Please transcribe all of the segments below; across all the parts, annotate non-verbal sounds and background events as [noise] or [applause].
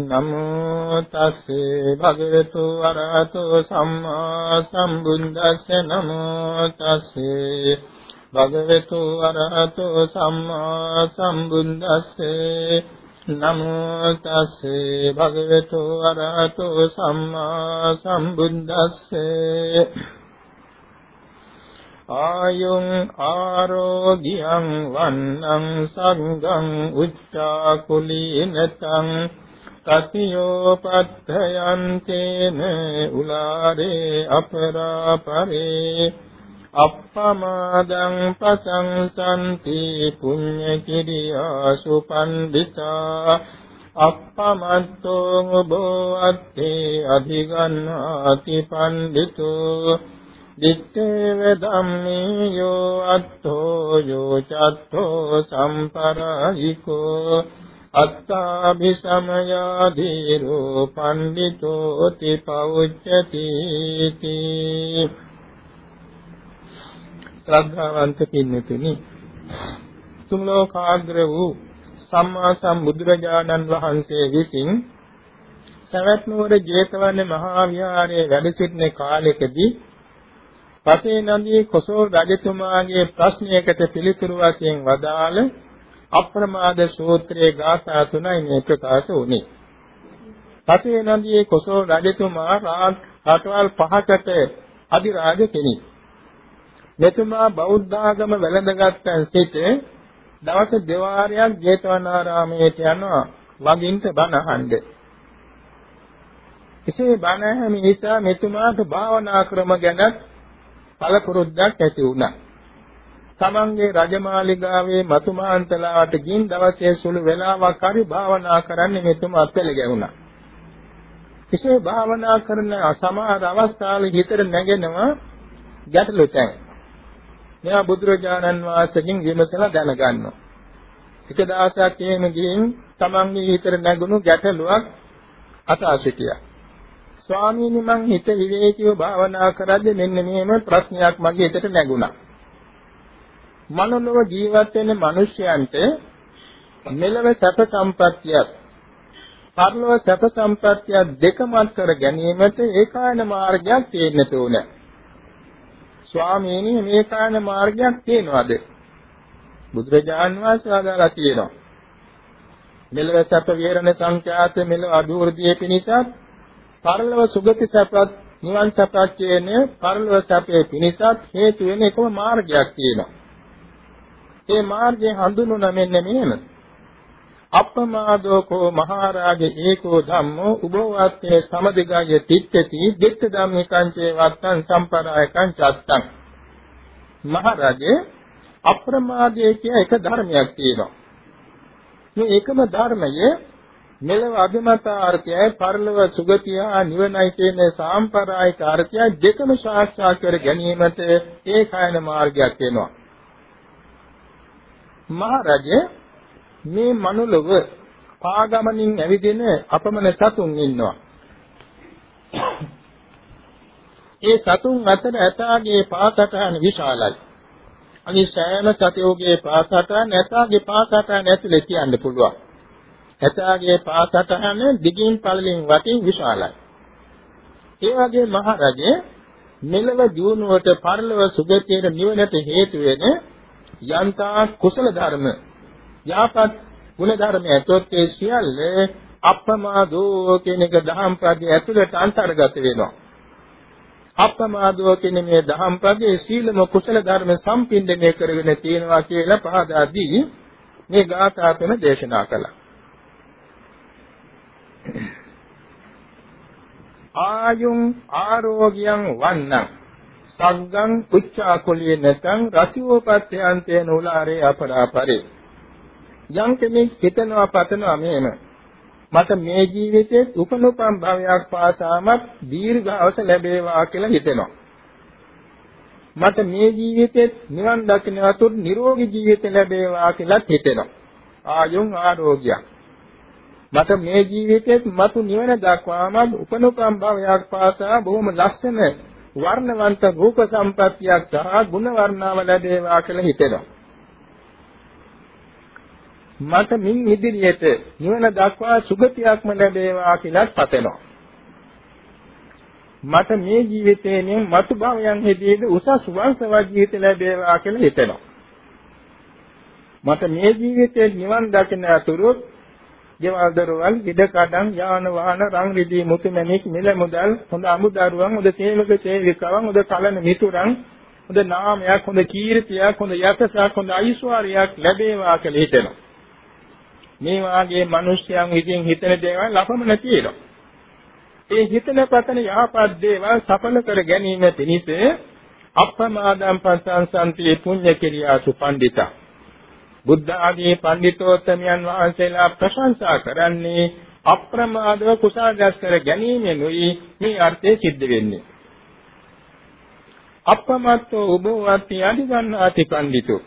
නමෝ තස්සේ භගවතු අරහතෝ සම්මා සම්බුද්දස්ස. නමෝ තස්සේ භගවතු අරහතෝ සම්මා සම්බුද්දස්සේ. නමෝ තස්සේ භගවතු අරහතෝ සම්මා සම්බුද්දස්සේ. ආයුං ආරෝග්‍යං වන්නං සංගං උච්චා කුලීනතං තතියෝ පත්තයන්තේන උලාරේ අපරාපරේ. අප්පමාදං පසංසන්ති පුඤ්ඤ කිරියාසු පණ්ඩිතා. අප්පමත්තෝ බෝවත්තේ අධිගන්නාති පණ්ඩිතෝ. දිත්තේව ධම්මේ යෝ අත්තෝ යෝ චත්තෝ සම්පරායිකෝ. අත්තාභිසමයාදීරෝ පණ්ඩිතෝති පෞච්චති ශ්‍රද්ධාවන්ත පින්නතුනි තුන් ලෝකාග්‍ර වූ සම්මා සම්බුදුරජාණන් වහන්සේ විසින් සවැත් නුවර ජේතවන මහා විහාරයේ වැඩ සිටින කාලෙකදී පසේ නදී කොසල් රජතුමාගේ ප්‍රශ්නයකට පිළිතුරු වශයෙන් වදාළ අප්‍රමාද සූත්‍රයේ ගාථා තුනයි මේ ප්‍රකාශ වුනේ. පසේ නදියේ කොසල් රජතුමා රාටවල් පහකට අධිරාජ කෙනෙක්. මෙතුමා බෞද්ධ ආගම වැළඳගත්යන් සිට දවස් දෙවාරයක් ජේතවනාරාමයට යනවා වගින්ට බණ අහන්න. එසේ බණ ඇහිම නිසා මෙතුමාට භාවනා ක්‍රම ගැන පළපුරුද්දක් ඇති වුණා. තමන්ගේ රජමාලිගාවේ මතුමාන්තලාවට ගින් දවසේ සුළු වේලාවක් හරි භාවනා කරන්න මෙතුමා අත්වල ගැහුණා. එසේ භාවනා කරන සමහර අවස්ථාවල හිතට නැගෙනවා ගැටලු තැන්. මෙයා බුදුරජාණන් වහන්සේගෙන් විමසලා දැනගන්නවා. එක දවසක් එහෙම ගිහින් තමන්ගේ හිතට නැගුණු ගැටලුවක් අසා සිටියා. ස්වාමීනි මං හිත විවේකීව භාවනා කරද්දී මෙන්න මෙහෙම ප්‍රශ්නයක් මගේ හිතට නැගුණා. මනෝලව ජීවත් වෙන මිනිසයන්ට මෙලව සැප සම්පත්තියක් පරලොව සැප සම්පත්තිය දෙකමත් කර ගැනීමට ඒකායන මාර්ගයක් තියෙන්න ඕන. ස්වාමීනි මේකායන මාර්ගයක් තියෙනවද? බුදුරජාන් වහන්සේ ආදාලා තියෙනවා. මෙලව සැප විහරණ සංඛ්‍යාත මෙලව අභිවෘද්ධිය පිණිසත් පරලොව සුගති සැපත් නිවන් සැපත් කියන පරලොව සැපේ පිණිසත් හේතු වෙන එකම මාර්ගයක් තියෙනවා. ඒ මාර්ගය හඳුන්වන මෙන්න මෙහෙම. අප්පමාදෝකෝ මහරජේ ඒකෝ ධම්මෝ උභවත්තේ සමදිගාය තිත්තති දිත්ත ධම්මිකං චේ වත්තං සම්පරායකං චත්තං. මහරජේ අප්‍රමාදයේ කිය එක ධර්මයක් තියෙනවා. මේ එකම ධර්මයේ මෙලව අභිමතාර්ථයයි පරලොව සුගතිය නිවනයි කියන සාම්ප්‍රායික අර්ථය දෙකම සාක්ෂාත් කර ගැනීමට ඒකායන මාර්ගයක් වෙනවා. මහරජේ මේ මනුලොව පාගමනින් ඇවිදින අපමණ සතුන් ඉන්නවා. ඒ සතුන් අතර ඇතාගේ පාසටහන විශාලයි. අනිත් සෑම සතයෝගේ පාසටහන ඇතාගේ පාසටහන ඇතුලේ තියන්න පුළුවන්. ඇතාගේ පාසටහන දිගින් පළලින් වටින් විශාලයි. ඒ වගේ මහරජේ මෙලව දියුණුවට පරලොව සුගතියට නිවනට හේතු වෙන යන්තා කුසල ධර්ම යාපත් ගුණ ධර්ම ඇතොත් ඒ සියල්ල අප්‍රමාදෝ කියන එක දහම් පදයේ ඇතුළට අන්තර්ගත වෙනවා. අප්‍රමාදෝ කියන මේ දහම් පදයේ සීලම කුසල ධර්ම සම්පින්දනය කරගෙන තියෙනවා කියලා පහදාදී මේ ගාථා තුන දේශනා කළා. ආයුං ආරෝග්‍යං වන්නං සග්ගං උච්චාකුලිය නැතං රතිවෝපත්‍යන්තේන උලාරේ අපරාපරේ යම් කෙනෙක් හිතනවා පතනවා මෙහෙම. මට මේ ජීවිතේ උපනුපම් භවයක් පාසාමත් දීර්ඝවස ලැබේවා කියලා හිතෙනවා. මට මේ ජීවිතෙත් නිවන් දකින්න වතුත් නිරෝගී ජීවිත ලැබේවා කියලා හිතෙනවා. ආයුං ආරෝග්‍යං. මට මේ ජීවිතෙත් මතු නිවන දක්වාම උපනුපම් භවයක් පාසා බොහොම ලස්සන වර්ණවන්ත රූප සම්පත්තියක් සහ ගුණ වර්ණාව ලැබේවා කියලා හිතෙනවා. මට මින් ඉදිරියට නිවන දක්වා සුගතියක්ම ලැබේවා කියලා පතනවා. මට මේ ජීවිතේනේ මතු භවයන් හෙදීද උසස් වංශවත් ජීවිත ලැබේවා කියලා හිතෙනවා. මට මේ ජීවිතේ නිවන් දකින අතුරු ගෙවල් දරවල් ඉඩ කඩම් යාන වාහන රන් රිදී මුතුමැණික් මිල මුදල් හොඳ අමුදරුවන් හොඳ සේවක සේවිකාවන් හොඳ කලන මිතුරන් හොඳ නාමයක් හොඳ කීර්තියක් හොඳ යසසක් හොඳ ඓශ්වර්යයක් ලැබේවා කියලා හිතෙනවා. මේ වාගේ මිනිස්යන් විසින් හිතන දේවල් අපමණ තියෙනවා. ඒ හිතන පතන යහපත් දේවල් සඵල කර ගැනීම පිණිස අප්‍රමාදම් පසංසන්ති පුඤ්ඤ කිරියාසු පණ්ඩිතා බුද්ධ ආදී පඬිතෝත්තමයන් වහන්සේලා ප්‍රශංසා කරන්නේ අප්‍රමාදව කුසල රැස් කර ගැනීමෙනුයි මේ අර්ථය සිද්ධ වෙන්නේ. අප්‍රමත්තෝ උභවති අධිගන්නාති පඬිතෝ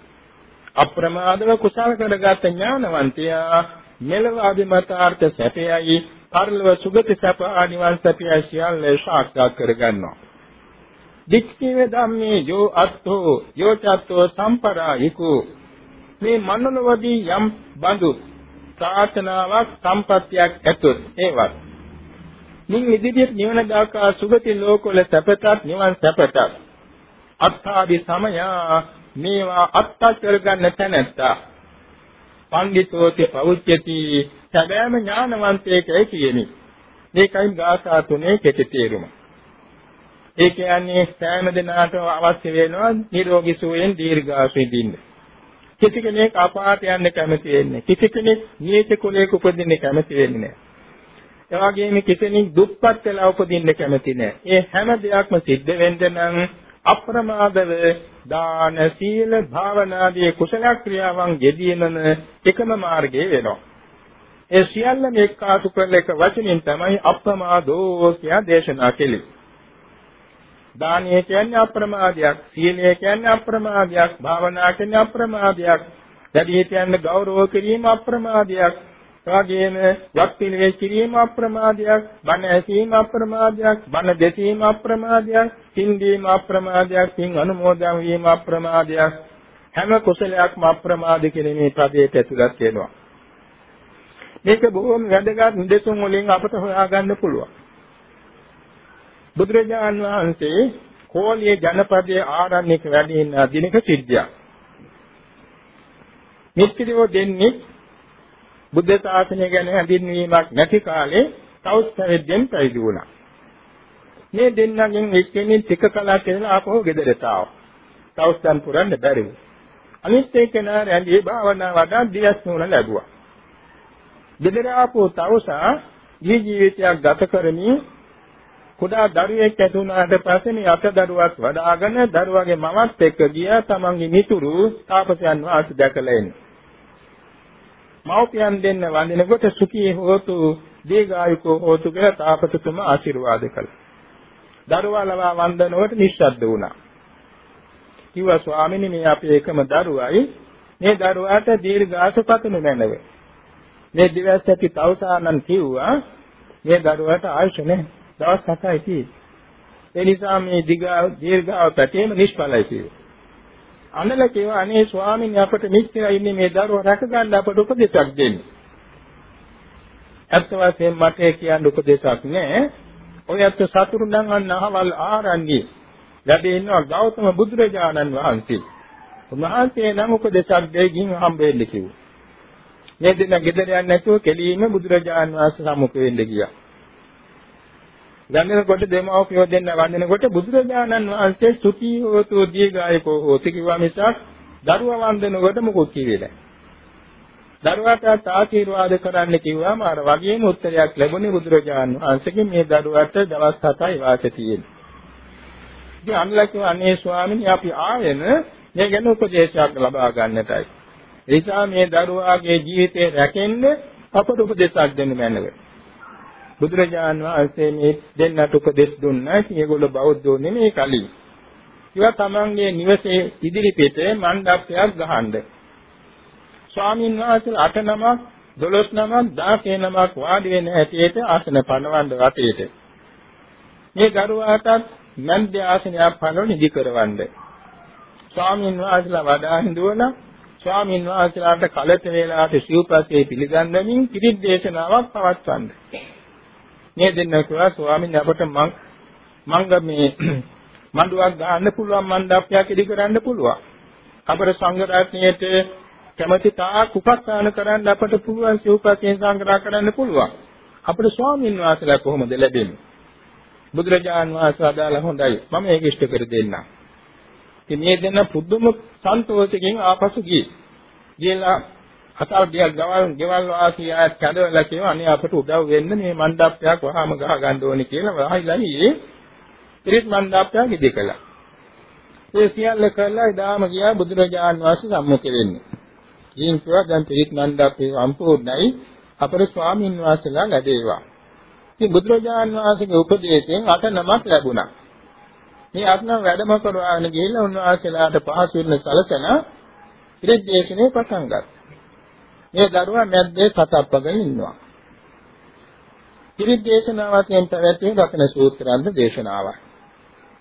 අප්‍රමාදව කුසල කරගත් ඥානවන්තයා මෙලව අධිමතාර්ථ සැපයයි පරලොව සුගති සැප ආනිවන් සැපය සියල්ල සාක්ෂාත් කරගන්නවා. දික්ඛේ ධම්මේ යෝ අත්තෝ යෝ චත්තෝ සම්පරායිකෝ මේ මනෝලවදී යම් බඳු ප්‍රාර්ථනාවක් සම්පත්තියක් ඇතොත් ඒවත්. මින් ඉදිරියට නිවන දාකා සුගති ලෝකවල සැපතත් නිවන් සැපතත්. අත්තාදි සමයා මේවා අත්තා කරගන්න තැනැත්තා. පඬිතෝති පෞච්‍යති සැබෑම ඥානවන්තයෙක්යි කියනි මේකයි ගාථා තුනේ කෙටි තේරුම. ඒ කියන්නේ සෑම දිනාට අවශ්‍ය වෙනවා නිරෝගී සුවයෙන් දීර්ඝාසු විඳින්න කිසි කෙනෙක් අපාට යන්න කැමති වෙන්නේ කිසි කෙනෙක් නියත කුලයක උපදින්න කැමති වෙන්නේ නැහැ. ඒ වගේම කිසිෙනෙක් දුප්පත් වෙලා උපදින්න කැමති නැහැ. ඒ හැම දෙයක්ම සිද්ධ වෙන්න නම් අප්‍රමාදව දාන සීල භාවනාදී කුසල ක්‍රියාවන් යෙදීමම එකම මාර්ගය වෙනවා. ඒ සියල්ලම එක්කාසු කරලා එක වචනින් තමයි අප්‍රමාදෝ කියා දේශනා කෙලෙන්නේ. දානය කියන්නේ අප්‍රමාදයක්, සීලය කියන්නේ අප්‍රමාදයක්, භාවනා කියන්නේ අප්‍රමාදයක්, වැඩි කියන්නේ ගෞරව කිරීම අප්‍රමාදයක්, එවාගෙම යක් පිළිවෙල කිරීම අප්‍රමාදයක්, බණ ඇසීම අප්‍රමාදයක්, බණ දෙසීම අප්‍රමාදයක්, පින්දීම අප්‍රමාදයක්, පින් අනුමෝදන් වීම අප්‍රමාදයක්. හැම කුසලයක්ම අප්‍රමාද කියන මේ පදයට ඇතුළත් වෙනවා. මේක බොහොම වැදගත් නිදසුන් වලින් අපට හොයාගන්න පුළුවන්. බුදුරජාන් වහන්සේ කෝලිය ජනපදයේ ආරණ්‍යක වැඩ ඉන්න දිනක සිද්ධියක්. මිත්‍රියෝ දෙන්නේ බුද්ධ ශාසනය ගැන හඳුන්වීමක් නැති කාලේ තවුස් පැවිද්දෙන් පැවිදි වුණා. මේ දෙන්නගෙන් එක්කෙනෙක් ටික කලක් ඉඳලා ආපහු ගෙදරට ආවා. තවුස් දැන් පුරන්න බැරි වුණා. අනිත් එක්කෙනා රැඳී භාවනා වඩා දිවස් නුන ලැබුවා. ගෙදර ආපහු තවුසා ජීවිතයක් ගත කරමින් කුඩා දරුවෙක් ඇති වුණාට පස්සේ මේ අත දරුවක් වඩාගෙන දරුවගේ මමත් එක්ක ගියා තමන්ගේ මිතුරු තාපසයන් වහන්සේ දැකලා එන්නේ. මව්පියන් දෙන්න වඳිනකොට සුඛී හෝතු දීර්ඝායුකෝ හෝතු කියලා තාපසතුමා ආශිර්වාද කළා. දරුවා ලවා වන්දනකොට නිශ්ශබ්ද වුණා. කිව්වා ස්වාමීනි මේ අපේ එකම දරුවයි මේ දරුවාට දීර්ඝාසපතනු මැනව. මේ දිවස් ඇති තවුසානන් කිව්වා මේ දරුවාට ආයුෂ නැහැ. දවස් 7යි තියෙන්නේ. ඒ නිසා මේ දිගාව දීර්ඝාව පැතේම නිෂ්ඵලයි කියනවා. අනල කියවා අනේ ස්වාමීන් අපට මෙච්චර ඉන්නේ මේ දරුවා රැක ගන්න අපට උපදේශයක් දෙන්න. ඇත්ත වශයෙන්ම මට කියන්න උපදේශයක් නැහැ. ඔය ඇත්ත සතුරු නම් අන්න අහවල් ආරන්නේ වැඩ ඉන්නවා ගෞතම බුදුරජාණන් වහන්සේ. උන්වහන්සේ නම් උපදේශයක් දෙකින් හම්බ වෙන්න කිව්වා. මේ දෙන ගෙදර යන්නේ නැතුව කෙලීම බුදුරජාණන් වහන්සේ සම්මුඛ වෙන්න ගියා. වන්දනකොට දෙමව්පියෝ දෙන්න වන්දනකොට බුදුරජාණන් වහන්සේ සුඛී හෝතු දීගායකෝ හෝති කිව්වා මිසක් දරුවා වන්දනකොට මොකොත් කිව්වේ නැහැ. දරුවාට ආශිර්වාද කරන්න කිව්වම අර වගේම උත්තරයක් ලැබුණේ බුදුරජාණන් වහන්සේගෙන් මේ දරුවාට දවස් 7යි වාසය තියෙන්නේ. ඉතින් අන්නලක අනේ ස්වාමීනි අපි ආයෙන මේ ගැන උපදේශයක් ලබා ගන්නටයි. ඒ නිසා මේ දරුවාගේ ජීවිතේ රැකෙන්න අපට උපදේශයක් දෙන්න මැනවේ. බුදුරජාන් වහන්සේ මේ දෙන්නට උපදෙස් දුන්නා. ඒගොල්ලෝ බෞද්ධෝ නෙමෙයි කලින්. ඒවා තමන්ගේ නිවසේ ඉදිරි පිටේ මණ්ඩපයක් ගහනද. ස්වාමීන් වහන්සේ අට නමක්, දොළොස් නමක්, 16 නමක් වාඩි වෙන හැටියට ආසන පනවන්න වටේට. මේ ගරුවාටත් මන්ද්‍ය ආසනයක් පනවන ඉදි කරවන්න. ස්වාමීන් වහන්සේලා වඩා හිඳුවන ස්වාමීන් වහන්සේලාට කලත වේලාවට සිව්පස්සේ පිළිගන්වමින් පිරිත් දේශනාවක් පවත්වන්න. මේ දෙන්න කිව්වා ස්වාමීන් අපට මං මංග මේ [clears throat] මඬුවක් ගන්න පුළුවන් මණ්ඩපයක් ඉදි කරන්න පුළුවන්. අපේ සංඝ රත්නයේට කැමැති තාක් උපස්ථාන කරන්න අපට පුළුවන් සිව්පස්යෙන් සංග්‍රහ කරන්න පුළුවන්. අපේ ස්වාමීන් වහන්සේලා කොහොමද ලැබෙන්නේ? බුදුරජාන් වහන්සේ අදාළ හොඳයි. මම ඒක ඉෂ්ට කර දෙන්නම්. ඉතින් මේ දෙන්න පුදුම සන්තෝෂයෙන් ආපසු ගියේ. ගියලා අතල් ගියල් ගවල් ගෙවල් වාසී ආයත් කැඳවලා කියනවා අනේ අපට උදව් වෙන්න මේ මණ්ඩපයක් වහාම ගහ ගන්න ඕනේ කියලා වහයිලා ඊයේ පිරිත් මණ්ඩපයක් ඉදිකලා. ඒ සියල්ල කරලා ඉදාම ගියා බුදුරජාන් වහන්සේ සම්මුඛ වෙන්නේ. ඊයින් කිව්වා දැන් පිරිත් මණ්ඩපේ සම්පූර්ණයි අපේ ස්වාමීන් වහන්සේලා ලැබේවා. ඉතින් බුදුරජාන් වහන්සේගේ උපදේශයෙන් අට නමක් ලැබුණා. මේ අත්නම් වැඩම කරවාගෙන ගිහිල්ලා උන්වහන්සේලාට පහසු වෙන සලසන පිරිත් දේශනේ පටන් ගත්තා. මේ දරුවා මැද්දේ සතප්පගෙන ඉන්නවා. පිරිත් දේශනාව වශයෙන් පැවැත්වෙන රත්න සූත්‍රයන්ද දේශනාවක්.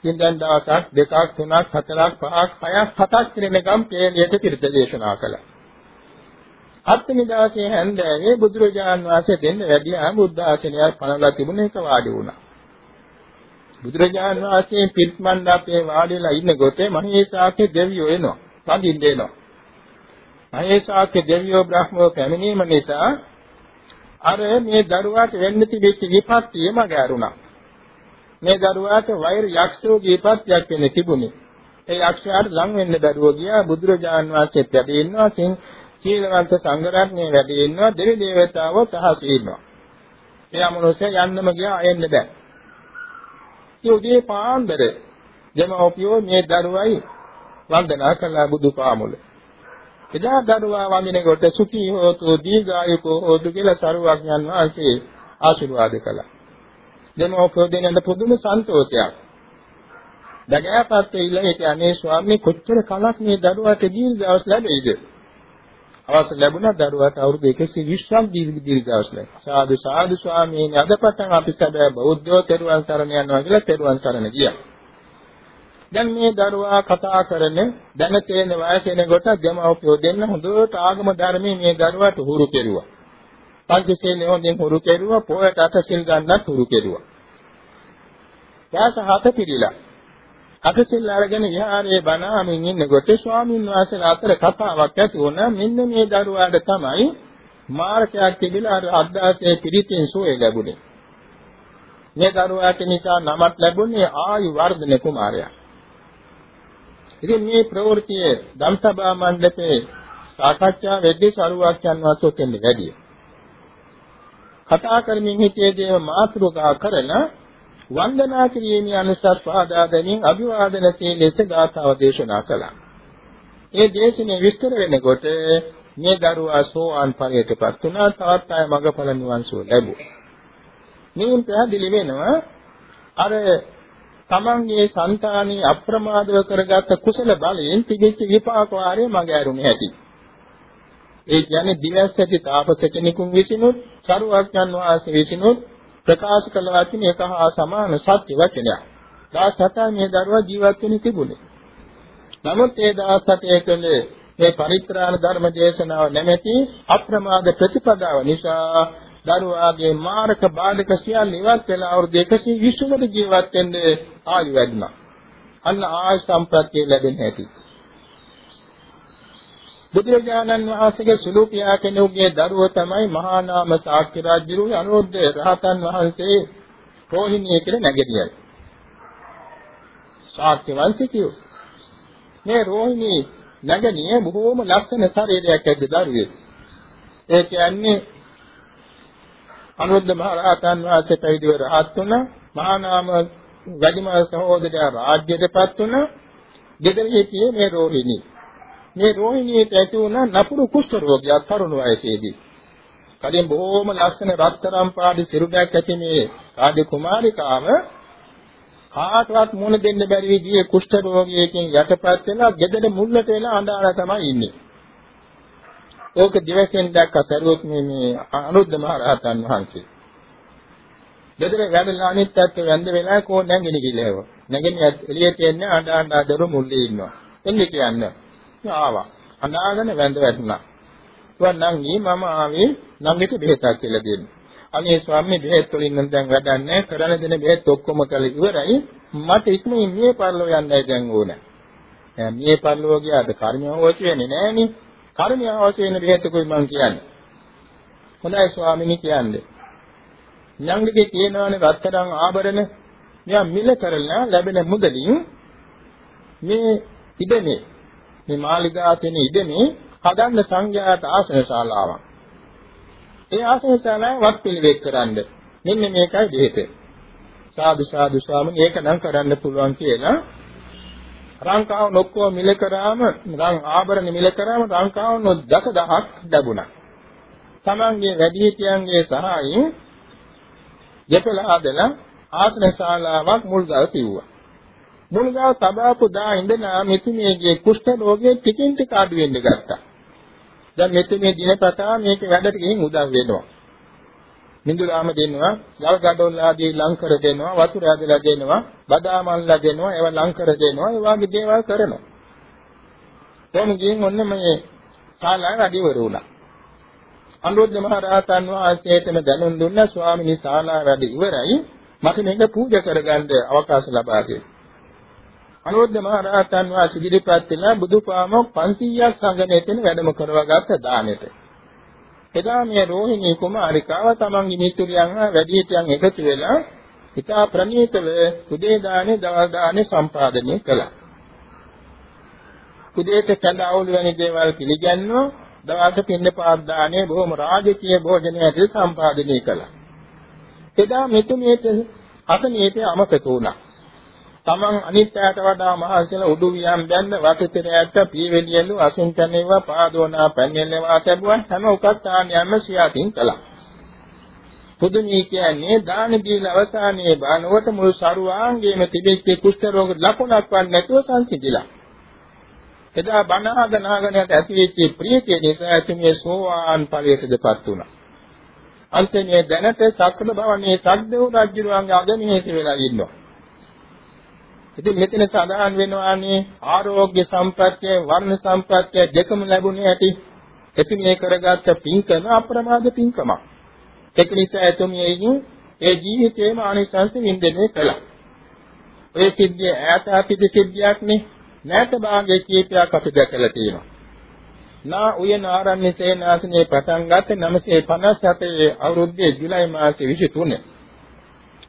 ඉතින් දැන් දවසක් දෙකක් තුනක් හතරක් පහක් හයක් හතක් කිරෙනකම් පේලියට පිරිත් දේශනා කළා. හත්වෙනි දවසේ හැන්දෑවේ බුදුරජාන් වහන්සේ දෙන්න වැඩියා බුද්ධ ආශිර්වාද පනවලා තිබුණ එක වාඩි වුණා. බුදුරජාන් වහන්සේ පිරිත් මණ්ඩපේ වාඩිලා ඉන්නකොට මහේසාක්‍ය දෙවියෝ එනවා. පදින්න එනවා. මහේසාක්‍ය දෙවියෝ බ්‍රහ්මෝ පැමිණීම නිසා අර මේ දරුවාට වෙන්න තිබෙච්ච විපත්තිය මග ඇරුණා. මේ දරුවාට වෛර යක්ෂයෝගේ විපත්තියක් වෙන්න තිබුණේ. ඒ යක්ෂයාට ලං වෙන්න දරුවෝ ගියා බුදුරජාන් වහන්සේත් වැඩ ඉන්නවා සිං සීලවන්ත සංඝරත්නය වැඩ ඉන්නවා දෙවි දේවතාවෝ තහසු ඉන්නවා. එයා මොනෝසේ යන්නම ගියා එන්න බෑ. ඒ උදේ පාන්දර දෙමෝපියෝ මේ දරුවයි වන්දනා කළා බුදුපාමුල. එදා දරුවා වඳිනකොට සුඛී හෝතු දීර්ඝායුකෝ හෝතු කියලා සරුවඥන් වහන්සේ ආශිර්වාද කළා. දෙමෝපියෝ දෙන්නට පුදුම සන්තෝෂයක්. දගෑපත් වෙයිලා හිටිය අනේ ස්වාමී කොච්චර කලක් මේ දරුවාට දීර්ඝායුෂ ලැබෙයිද? අවශ්‍ය ලැබුණා දරුවාට අවුරුදු 120ක් දීර්ඝ දීර්ඝායුෂ ලැබුණා. සාදු සාදු ස්වාමීන් අදපටන් අපි සැබෑ බෞද්ධයෝ තෙරුවන් සරණ යනවා කියලා තෙරුවන් සරණ ගියා. දැන් මේ දරුවා කතා කරන දැන තේන වයසෙන කොට දෙමව්පියෝ දෙන්න හොඳට ආගම ධර්මයේ මේ දරුවාට හුරු කෙරුවා. පංචශීලයේ හොඳින් හුරු කෙරුවා, පොයට අටසිල් ගන්නත් හුරු කෙරුවා. වාස හත පිළිලා. අටසිල් අරගෙන විහාරයේ බණාමින් ඉන්නකොට ස්වාමීන් වහන්සේලා අතර කතාවක් ඇති වුණා. මෙන්න මේ දරුවාට තමයි මාර්ගයක් තිබිලා අර අද්දාසේ පිරිතින් සෝය ලැබුණේ. මේ දරුවාට නිසා නමක් ලැබුණේ ආයු වර්ධන කුමාරයා. ඉතින් මේ ප්‍රවෘත්තිය ධම්සභා මණ්ඩපේ සාකච්ඡා වෙද්දී සරුවාක්යන් වාසෝකෙන් වැඩි. කතා කරමින් හිටියේ දේව මාතෘකා කරන වන්දනා කිරීමේ අනුසස් පහදා දෙමින් අභිවාදන සීලෙස ගාථාව දේශනා කළා. ඒ දේශනේ විස්තර වෙනකොට මේ දරුවා සෝවාන් ඵලයටපත් වුණා තවත් අය මඟඵල නිවන් සුව ලැබුවා. මේන් පැහැදිලි වෙනවා අර තමන්ගේ సంతානයේ අප්‍රමාදව කරගත්ත කුසල බලයෙන් තිබෙච්ච විපාක වාරය මග ඇරුණේ ඇති. ඒ කියන්නේ දිවස් ඇති තාපස කෙනෙකුන් විසිනුත් සරුවඥන් වහන්සේ විසිනුත් ප්‍රකාශ කළ වචන එක හා සමාන සත්‍ය වචනයක්. දවස් හතයි මේ දරුවා ජීවත් වෙන්න තිබුණේ. නමුත් ඒ දවස් හතේ කලේ මේ පරිත්‍රාණ ධර්ම දේශනාව නැමැති අප්‍රමාද ප්‍රතිපදාව නිසා දරුවාගේ මාරක බාධක සියල්ල ඉවත් වෙලා අවුරුදු 120කට ජීවත් වෙන්න ආයු වැඩිනවා. අන්න ආය සම්ප්‍රත්‍ය ලැබෙන හැටි. බුදුරජාණන් වහන්සේගේ සුළු පියා කෙනෙකුගේ දරුව තමයි මහා නාම සාක්‍ය රජුගේ අනුරුද්ධ රහතන් වහන්සේ රෝහිණී කියලා නැගිටියයි. සාක්‍ය වංශිකයෝ. මේ රෝහිණී නැගණිය බොහෝම ලස්සන ශරීරයක් ඇති දරුවෙක්. ඒ කියන්නේ අනුරුද්ධ මහ රහතන් වහන්සේ පැවිදිව රහත් වුණා. මහා නාම වැඩිමහල් සහෝදරයා රාජ්‍යයටපත් වුණා. ගෙදර හිටියේ මේ රෝහිණී. මේ රෝහිණියට ඇති වුණ නපුරු කුෂ්ඨ රෝගයක් තරුණ වයසේදී. කලින් බොහෝම ලස්සන රත්තරම් පාඩි සිරුරක් ඇති මේ කාඩි කුමාරිකාව කාටවත් මුණ දෙන්න බැරි විදිහේ කුෂ්ඨ රෝගයකින් යටපත් වෙලා ගෙදර මුල්ලට වෙලා අඬාලා තමයි ඉන්නේ. ඕක දිවසෙන් දැක්ක සරුවත් මේ මේ අනුරුද්ධ මහ රහතන් වහන්සේ. ගෙදර වැඩලා අනිත් පැත්ත වැඳ වෙලා කෝ නැගිනි කිලේව. නැගිනි එළියට එන්නේ අඬ අඬ දරු මුල්ලේ ඉන්නවා. එන්නේ කියන්නේ. ආවා. අනාගෙන වැඳ වැටුණා. "තුවන් නංගී මම ආවේ නංගිට බෙහෙතක් කියලා දෙන්න." අනේ ස්වාමී බෙහෙත් වලින් නම් දැන් වැඩන්නේ කරන දෙන බෙහෙත් ඔක්කොම කළ ඉවරයි. මට ඉක්මනින් මේ පරිලෝ යන්නයි දැන් ඕන. මේ පරිලෝ ගියාද කර්මය අවශ්‍ය වෙන්නේ නෑනේ. කර්මය අවශ්‍ය වෙන බෙහෙතකුයි මං කියන්නේ. හොඳයි ස්වාමීනි කියන්නේ. නංගිගේ කියනවානේ රත්තරන් ආභරණ මෙයා මිල කරලා ලැබෙන මුදලින් මේ ඉඩමේ මේ මාලිගා තියෙන ඉඩමේ හදන්න සංඝයාට ආසන ශාලාවක්. ඒ ආසන ශාලාව වත් පිළිවෙත් කරන්න. මෙන්න මේකයි දෙහෙත. සාදු සාදු ස්වාමීන් ඒක නම් කරන්න පුළුවන් කියලා රංකාව නොක්කෝ මිල කරාම රං ආභරණ මිල කරාම රංකාව නො දසදහක් ලැබුණා. තමන්ගේ වැඩිහිටියන්ගේ සහායෙන් යපලා ආදලා ආසන ශාලාවක් මුල්ගල් කිව්වා. මුල්ගල් තබාපු දා ඉඳලා මෙතුමියගේ කුෂ්ඨ රෝගයේ ටිකින් ටික අඩු වෙන්න ගත්තා. දැන් මෙතුමිය දිනපතා මේක වැඩට ගිහින් උදව් වෙනවා. මිඳුරාම දෙනවා, යල් ගඩොල් ආදී ලං කර දෙනවා, වතුර ඇදලා දෙනවා, බදාමල්ලා දෙනවා, ඒවා ලං කර දෙනවා, ඒ වගේ දේවල් කරනවා. කොහොම ගිහින් ඔන්න මේ ශාලාව වැඩිවර වුණා. අනුරුද්ධ මහ රහතන් වහන්සේටම දැනුම් දුන්නා ස්වාමිනී ශාලාව වැඩි ඉවරයි මට මේක පූජා කරගන්න අවකාශ ලබා දෙන්න. අනුරුද්ධ මහ රහතන් වහන්සේ ඉදිරිපත් වෙලා බුදුපාමොක් 500ක් සංගණයෙන් වැඩම කරවගත්ත දානෙට. එදා මේ රෝහිණී කුමාරිකාව තමන්ගේ මිතුරියන් හා වැඩිහිටියන් එකතු වෙලා ඉතා ප්‍රණීතව උදේ දානේ දවල් දානේ සම්පාදනය කළා. උදේට කඳ අවුල් වැනි දේවල් පිළිගන්නවා දවල්ට පින්නපාත දානේ බොහොම රාජකීය භෝජනයක් සම්පාදනය කළා. එදා මෙතුමියට අසනීපේ අමතක වුණා. තමන් අනිත් අයට වඩා මහසල උඩු වියම් දැන්න වටපිටයට පීවෙලියලු අසුන් කන්නේවා පාදෝනා පැන්නේවා තිබුවා හැම උකස්ථානියම සියාතින් කළා. පුදුමී කියන්නේ දාන දීල අවසානයේ බානවට මුළු සරුවාංගයේම තිබෙච්ච කුෂ්ඨ රෝග ලකුණක් වත් නැතුව සංසිඳිලා. එදා බණහද නාගනයට ඇතිවෙච්ච ප්‍රීතිය නිසා එතුමිය සෝවාන් ඵලයටදපත් වුණා. අන්තිමේ දැනට සක්‍ර භවනේ සද්දේව රජුගේ අගමහේස වෙලා ඉන්නවා. ඉතින් මෙතන සඳහන් වෙනවානේ ආරෝග්‍ය සම්ප්‍රත්‍ය වර්ණ සම්ප්‍රත්‍ය දෙකම ලැබුණේ ඇති. එතුමිය කරගත්ත පින්කම අප්‍රමාද පින්කමක්. ඒක නිසා එතුමියයි ඒ ජීවිතේම ආනිසංස වින්දනය කළා. ඔය සිද්ධිය ඈත අපිට සිද්ධියක් නේ. නැත භාගයේ කීපයක් අපි දැකලා තියෙනවා. නා උයන ආරණ්‍ය සේනාසනේ පටන් ගත්තේ 957 අවුරුද්දේ ජුලයි මාසයේ 23.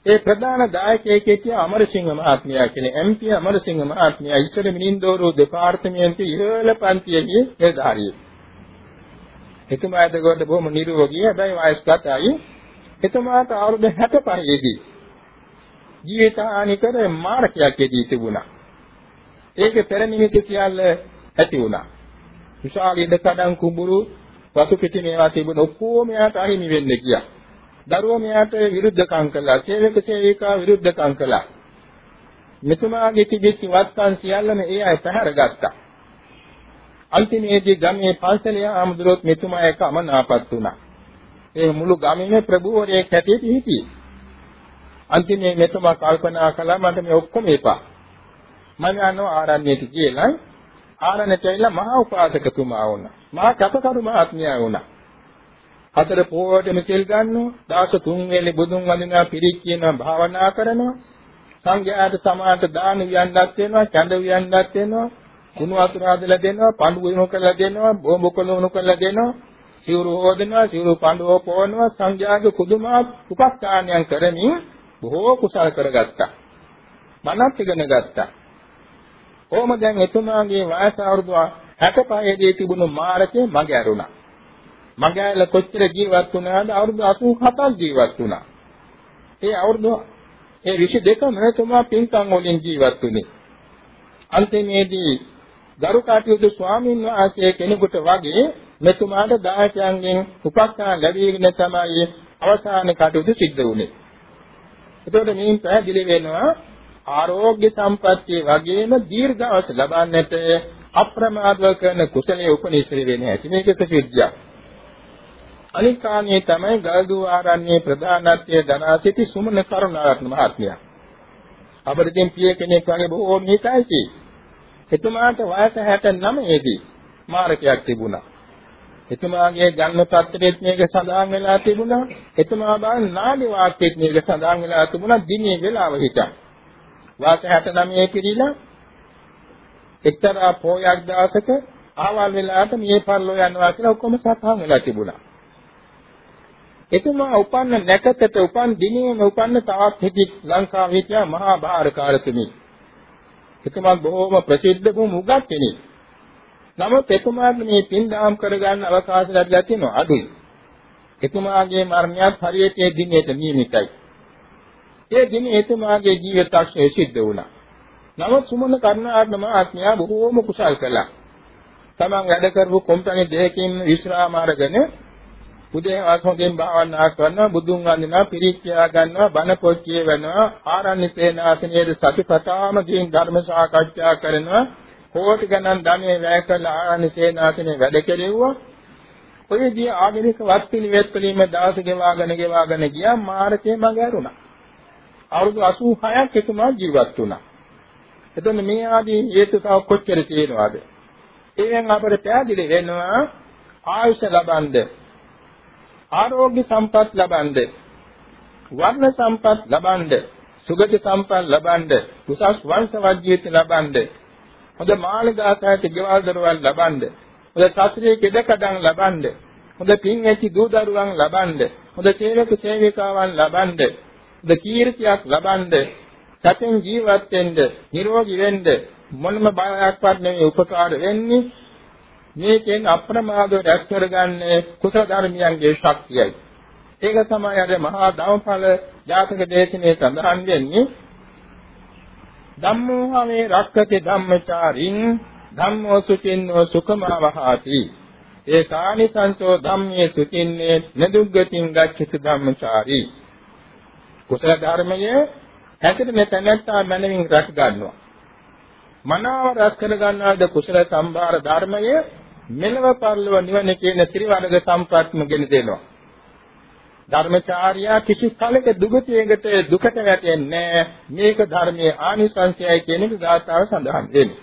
ඒ ප්‍රධාන දායකයෙක් කිය අමරසිංහ මහත්මයා කියන්නේ එම්.පී. අමරසිංහ මහත්මයා ඉස්සර මිනින්දෝරු දෙපාර්තමේන්තුවේ ඉහළ පන්තියේ නිලධාරියෙක්. එතුමා එතකොට බොහොම නිරෝගී හැබැයි වයස්ගතයි. එතුමාට අවුරුදු 65 දී ජීවිත හානි කර මාරකයක් යෙදී තිබුණා. ඒකේ පෙර නිමිති සියල්ල ඇති වුණා. විශාල ඉඩකඩම් කුඹුරු වතු පිටි මේවා තිබුණ ඔක්කොම යාට අහිමි වෙන්න ගියා. දරුවෝ මෙයාට විරුද්ධකම් කළා. සේවක සේවිකා විරුද්ධකම් කළා. මෙතුමාගේ තිබිච්ච වත්කම් සියල්ලම ඒ අය පැහැරගත්තා. අන්තිමේදී ගමේ පන්සලේ ආමුදුරොත් මෙතුමා එක අමනාපත් වුණා. ඒ මුළු ගමේම ප්‍රභූවරයෙක් හැටියට හිටියේ. අන්තිමේ මෙතුමා කල්පනා කළා මට මේ ඔක්කොම එපා. මම යනවා ආරණ්‍යයට කියලා ආරණ්‍යට ඇවිල්ලා මහා උපාසකතුමා වුණා. මහා කපකරු මහත්මයා වුණා. හතර පොවටම සිල් ගන්නවා. දාස තුන් වේලේ බුදුන් වඳිනවා පිරිත් කියනවා භාවනා කරනවා. සංඝයාට සමාත දාන වියන්නත් වෙනවා, ඡන්ද වියන්නත් වෙනවා. කුණු වතුර හදලා දෙනවා, පඳු වෙනු කරලා දෙනවා, බෝඹ කොළොණු කරලා දෙනවා. සිවුරු හොදනවා, සිවුරු පඳුව පොවනවා, සංඝයාගේ කුදුමා උපස්ථානයන් කරමින් බොහෝ කුසල කරගත්තා. මනත් ඉගෙන ගත්තා. කොහොම දැන් එතුමාගේ වයස අවුරුදු 65 දී තිබුණු මාරකේ මග ඇරුණා. මග ඇරලා කොච්චර ජීවත් වුණාද අවුරුදු 87ක් ජීවත් වුණා. ඒ අවුරුදු ඒ 22ම එතුමා පින්කම් වලින් ජීවත් වුණේ. අන්තිමේදී ගරු කටයුතු ස්වාමීන් වහන්සේ කෙනෙකුට වගේ මෙතුමාට දායකයන්ගෙන් උපස්ථාන ලැබීගෙන තමයි අවසාන කටයුතු සිද්ධ වුණේ. එතකොට මේන් පැහැදිලි වෙනවා ආරෝග්‍ය සම්පත්තිය වගේම දීර්ඝාස ලබන්නට අප්‍රමාදව කරන කුසලයේ උපනිශ්‍රේ වෙන්නේ ඇති මේක ප්‍රසිද්ධියක්. අනිකාණේ තමයි ගල්දුව ආරණ්‍යයේ ප්‍රධානත්වයේ දනා සිටි සුමන කරුණාරත්න මහත්මයා. අපරිදින් පිය කෙනෙක් වගේ බොහෝ නිතයිසි. එතුමාට වයස 69 දී මාර්ගයක් තිබුණා. එතුමාගේ ජන්ම පත්‍රයේත් මේක සඳහන් වෙලා තිබුණා. එතුමා බාන නාමි වාක්‍යයේත් මේක සඳහන් වෙලා තිබුණා දිනේ වෙලාව හිටන්. වාස 69 පිරීලා එක්තරා පෝයක් දවසක ආවල් වෙලාවට මිය පරලෝ යනවා කියලා ඔක්කොම සතහන් වෙලා තිබුණා. එතුමා උපන්න නැකතට උපන් දිනේම උපන්න තවත් හිටි ලංකාවේ හිටියා මහා භාරකාරතුමි. එතුමා බොහෝම ප්‍රසිද්ධ වූ මුගක් කෙනෙක්. නමුත් එතුමාට මේ පින්දාම් කරගන්න අවකාශ ලැබිලා තියෙනවා අඩුයි. එතුමාගේ මරණයත් හරියට ඒ දිනේට නියමිතයි. ඒ දිනේ එතුමාගේ ජීවිතක්ෂය සිද්ධ වුණා. නමුත් සුමන කර්ණාරණ මහත්මයා බොහෝම කුසල් කළා. තමන් වැඩ කරපු කොම්පැනි දෙකකින් විශ්‍රාම අරගෙන උදේ ආසෝගෙන් භාවනා කරනවා බුදුන් වන්දනා පිරික්කියා ගන්නවා බණ පොත් කියවනවා ආරණ්‍ය සේනාසනයේ සතිපතාම ගින් ධර්ම සාකච්ඡා කරනවා කෝටි ගණන් ධනෙ වැය කරලා ආරණ්‍ය සේනාසනේ වැඩ කෙරෙව්වා. ඔයදී ආගමික වත් පිළිවෙත් වලින්ම දවස ගෙවාගෙන ගෙවාගෙන ගියා මාර්ගයේ මඟ ඇරුණා. අවුරුදු 86ක් එතුමා ජීවත් වුණා. එතන මේ ආදී හේතු තව කොච්චර තියෙනවද? ඒවෙන් අපිට පැහැදිලි වෙනවා ආයුෂ ලබන්ද ආරෝග්‍ය සම්පත් ලබන්ද? වර්ණ සම්පත් ලබන්ද? සුගති සම්පත් ලබන්ද? කුසස් වංශ වජ්ජීත ලබන්ද? හොඳ මාළිගා සහිත ගෙවල් දරවල් ලබනද? හොඳ ශාස්ත්‍රීය කෙදකඩම් ලබනද? හොඳ පින් ඇති දූ දරුවන් ලබනද? හොඳ සේවක සේවිකාවන් ලබනද? හොඳ කීර්තියක් ලබනද? සතෙන් ජීවත් වෙන්න නිරෝගී වෙන්න මොනම බයක්වත් නෙවෙයි උපකාර වෙන්නේ මේකෙන් අප්‍රමාදව රැස් කරගන්නේ කුසල ධර්මයන්ගේ ශක්තියයි. ඒක තමයි අර මහා ධම්මඵල ජාතක දේශනේ සඳහන් වෙන්නේ. ධම්මෝ හමේ රක්කති ධම්මචාරින් ධම්මෝ සුචින්නෝ සුඛමවහාති. ඒ සානිසංසෝ ධම්මේ සුචින්නේ නදුග්ගතින් ගච්ඡති ධම්මචාරී. කුසල ධර්මයේ හැසිරෙන තැනැත්තා මනමින් රැස් ගන්නවා මනාව රැස් කර ගන්නාද කුසල සම්භාර ධර්මයේ මෙලව පරලව නිවන කියන ත්‍රිවර්ග සම්ප්‍රාත්ම ගෙන දෙනවා ධර්මචාර්යා කිසි කලක දුගතියකට දුකට වැටෙන්නේ මේක ධර්මයේ ආනිසංසයයි කියන එක ගාථාව සඳහන් වෙන්නේ.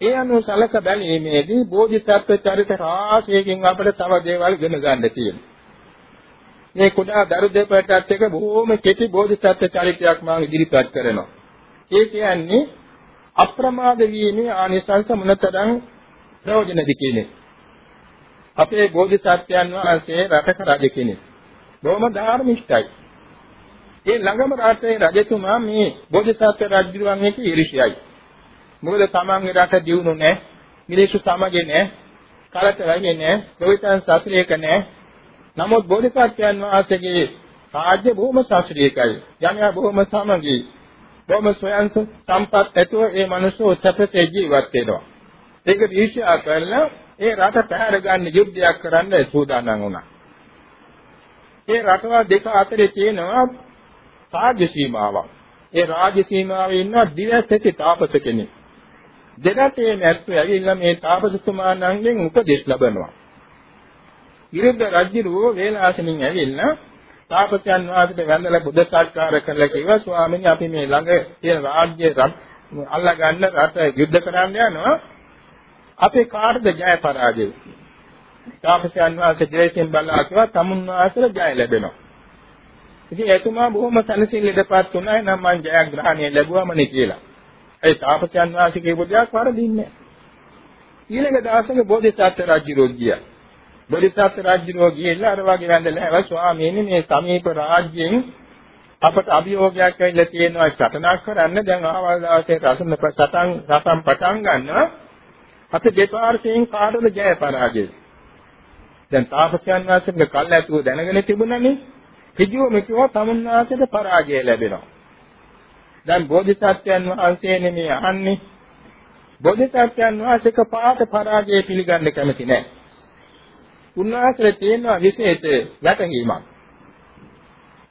ඒ අනුව සලක බැලීමේදී බෝධිසත්ව චරිත රාශියකින් අපිට තව දේවල් ඉගෙන ගන්න තියෙනවා. මේ කුඩා දරු දෙපටත් එක බොහෝම කෙටි බෝධිසත්ව චරිතයක් මම ඉදිරිපත් කරනවා. ඒ කියන්නේ අප්‍රමාද වීමේ ආනිසංස මොනතරම් ප්‍රයෝජනද කියන්නේ. අපේ බෝධිසත්වයන් වහන්සේ රටක රජ කෙනෙක්. බොහොම ධාර්මිෂ්ඨයි. ඒ ළඟම රටේ රජතුමා මේ බෝධිසත්ව රජුන් එක්ක ඊර්ෂ්‍යයි. මොකද තමන්ගේ රට දියුණු නැහැ, මිනිස්සු සමග නැහැ, කලට වෙන්නේ නැහැ, ගොවිතැන් ශාස්ත්‍රීයක නැහැ. නමුත් බෝධිසත්වයන් වහන්සේගේ රාජ්‍ය බොහොම ශාස්ත්‍රීයකයි. යනවා බොහොම සමගී. බොහොම ස්වයං සම්පත් ඇතුව ඒ මිනිස්සු සැපසේ ජීවත් වෙනවා. ඒක ඊර්ෂ්‍යා කරලා ඒ රට පැහැර ගන්න යුද්ධයක් කරන්න සූදානම් වුණා. ඒ රටවල් දෙක අතරේ තියෙනවා රාජ්‍ය සීමාවක්. ඒ රාජ්‍ය සීමාවේ ඉන්න දිවැසති තාපස කෙනෙක්. දෙරටේ නැත්තු ඇවිල්ලා මේ තාපසතුමාණන්ගෙන් උපදෙස් ලබනවා. විරුද්ධ රජුරෝ වේලාසනින් ඇවිල්ලා තාපසයන් වහන්සේට වැඳලා බුද්ධ සත්කාර කරලා කිව්වා ස්වාමීනි අපි මේ ළඟ තියෙන රාජ්‍ය අල්ලා ගන්න රට යුද්ධ කරන්න යනවා. අපේ කාටද ජය පරාජය? තාපසයන් වහන්සේ ද්වේෂයෙන් බලලා කිව්වා තමුන් වහන්සේලා ජය ලැබෙනවා. ඉතින් එතුමා බොහොම සනසිල්ලටපත් වුණා නම් මම ජයග්‍රහණය ලැබුවමනේ කියලා. ඒ තාපසයන් වහන්සේ කියපු දෙයක් වරදින්නේ ඊළඟ දවසක බෝධිසත්ව රජුරෝ ගියා. බෝධිසත්ව රජුරෝ ගිහිල්ලා අර වගේ වැඳලා හැව ස්වාමීනි මේ සමීප රාජ්‍යයෙන් අපට අභියෝගයක් ඇවිල්ලා තියෙනවා සටනක් කරන්න දැන් ආවල් දවසේ රසන සටන් රසම් පටන් ගන්නවා අපි දෙපාර්ශ්වයෙන් කාටද ජය පරාජය දැන් තාපසයන් වහන්සේගේ කල් ඇතුව දැනගෙන තිබුණනේ. කිජුවම කිව්වා තමුන් වහන්සේට පරාජය ලැබෙනවා. දැන් බෝධිසත්වයන් වහන්සේ නෙමෙයි අහන්නේ. බෝධිසත්වයන් වහන්සේක පාට පරාජය පිළිගන්න කැමති නැහැ. උන්වහන්සේට තියෙනවා විශේෂ වැටහීමක්.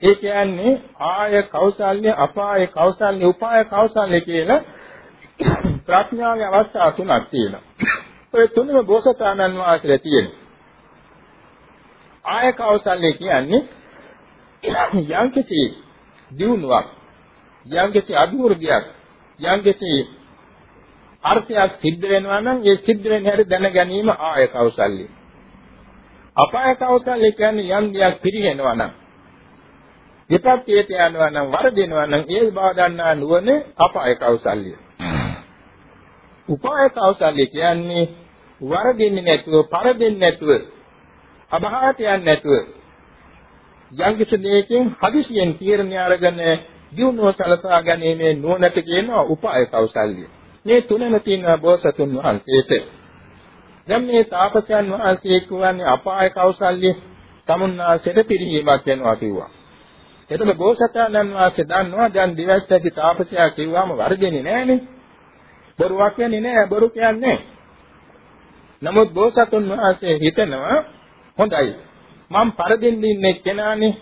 ඒ කියන්නේ ආය කෞසල්‍ය අපාය කෞසල්‍ය උපාය කෞසල්‍ය කියලා ප්‍රඥාවේ අවස්ථා තුනක් තියෙනවා. ඔය තුනම බෝසතාණන් වහන්සේලා තියෙනවා. ආය කෞසල්‍ය කියන්නේ යම්කිසි දියුණුවක් යම්කිසි අභිවෘද්ධියක් යම්කිසි අර්ථයක් සිද්ධ වෙනවා නම් ඒ සිද්ධ වෙන හැටි දැන ගැනීම ආය කෞසල්‍ය. අපාය කෞසල්‍ය කියන්නේ යම් දෙයක් පිළිගෙනවා නම් විපත්තියට යනවා නම් වරදිනවා නම් ඒ බව දන්නා නුවණ අපාය කෞසල්‍ය. උපාය කෞසල්‍ය කියන්නේ වරදින්නේ නැතුව, පරදින්නේ නැතුව, අභාහට යන්නේ නැතුව යම් කිසි දෙයකින් හදිසියෙන් තීරණය අරගෙන දියුණුව සලසා ගැනීමේ නුවණට කියනවා උපාය කෞසල්‍ය. මේ තුනම තියෙනවා බෝසතුන් වහන්සේට. දැන් මේ තාපසයන් වහන්සේ කියන්නේ අපාය කෞසල්‍ය තමුන්නාසෙට පිළිහිමක් වෙනවා කිව්වා. එතකොට බෝසතාණන් වහන්සේ දන්නවා දැන් දිවස් ඇති තාපසයා කිව්වම වර්ධෙන්නේ නැහනේ. බොරුවක් කියන්නේ නැහැ බොරු කියන්නේ. නමුත් බෝසතුන් වහන්සේ හිතනවා හොඳයි. මම පරදින්න ඉන්නේ කෙනානේ.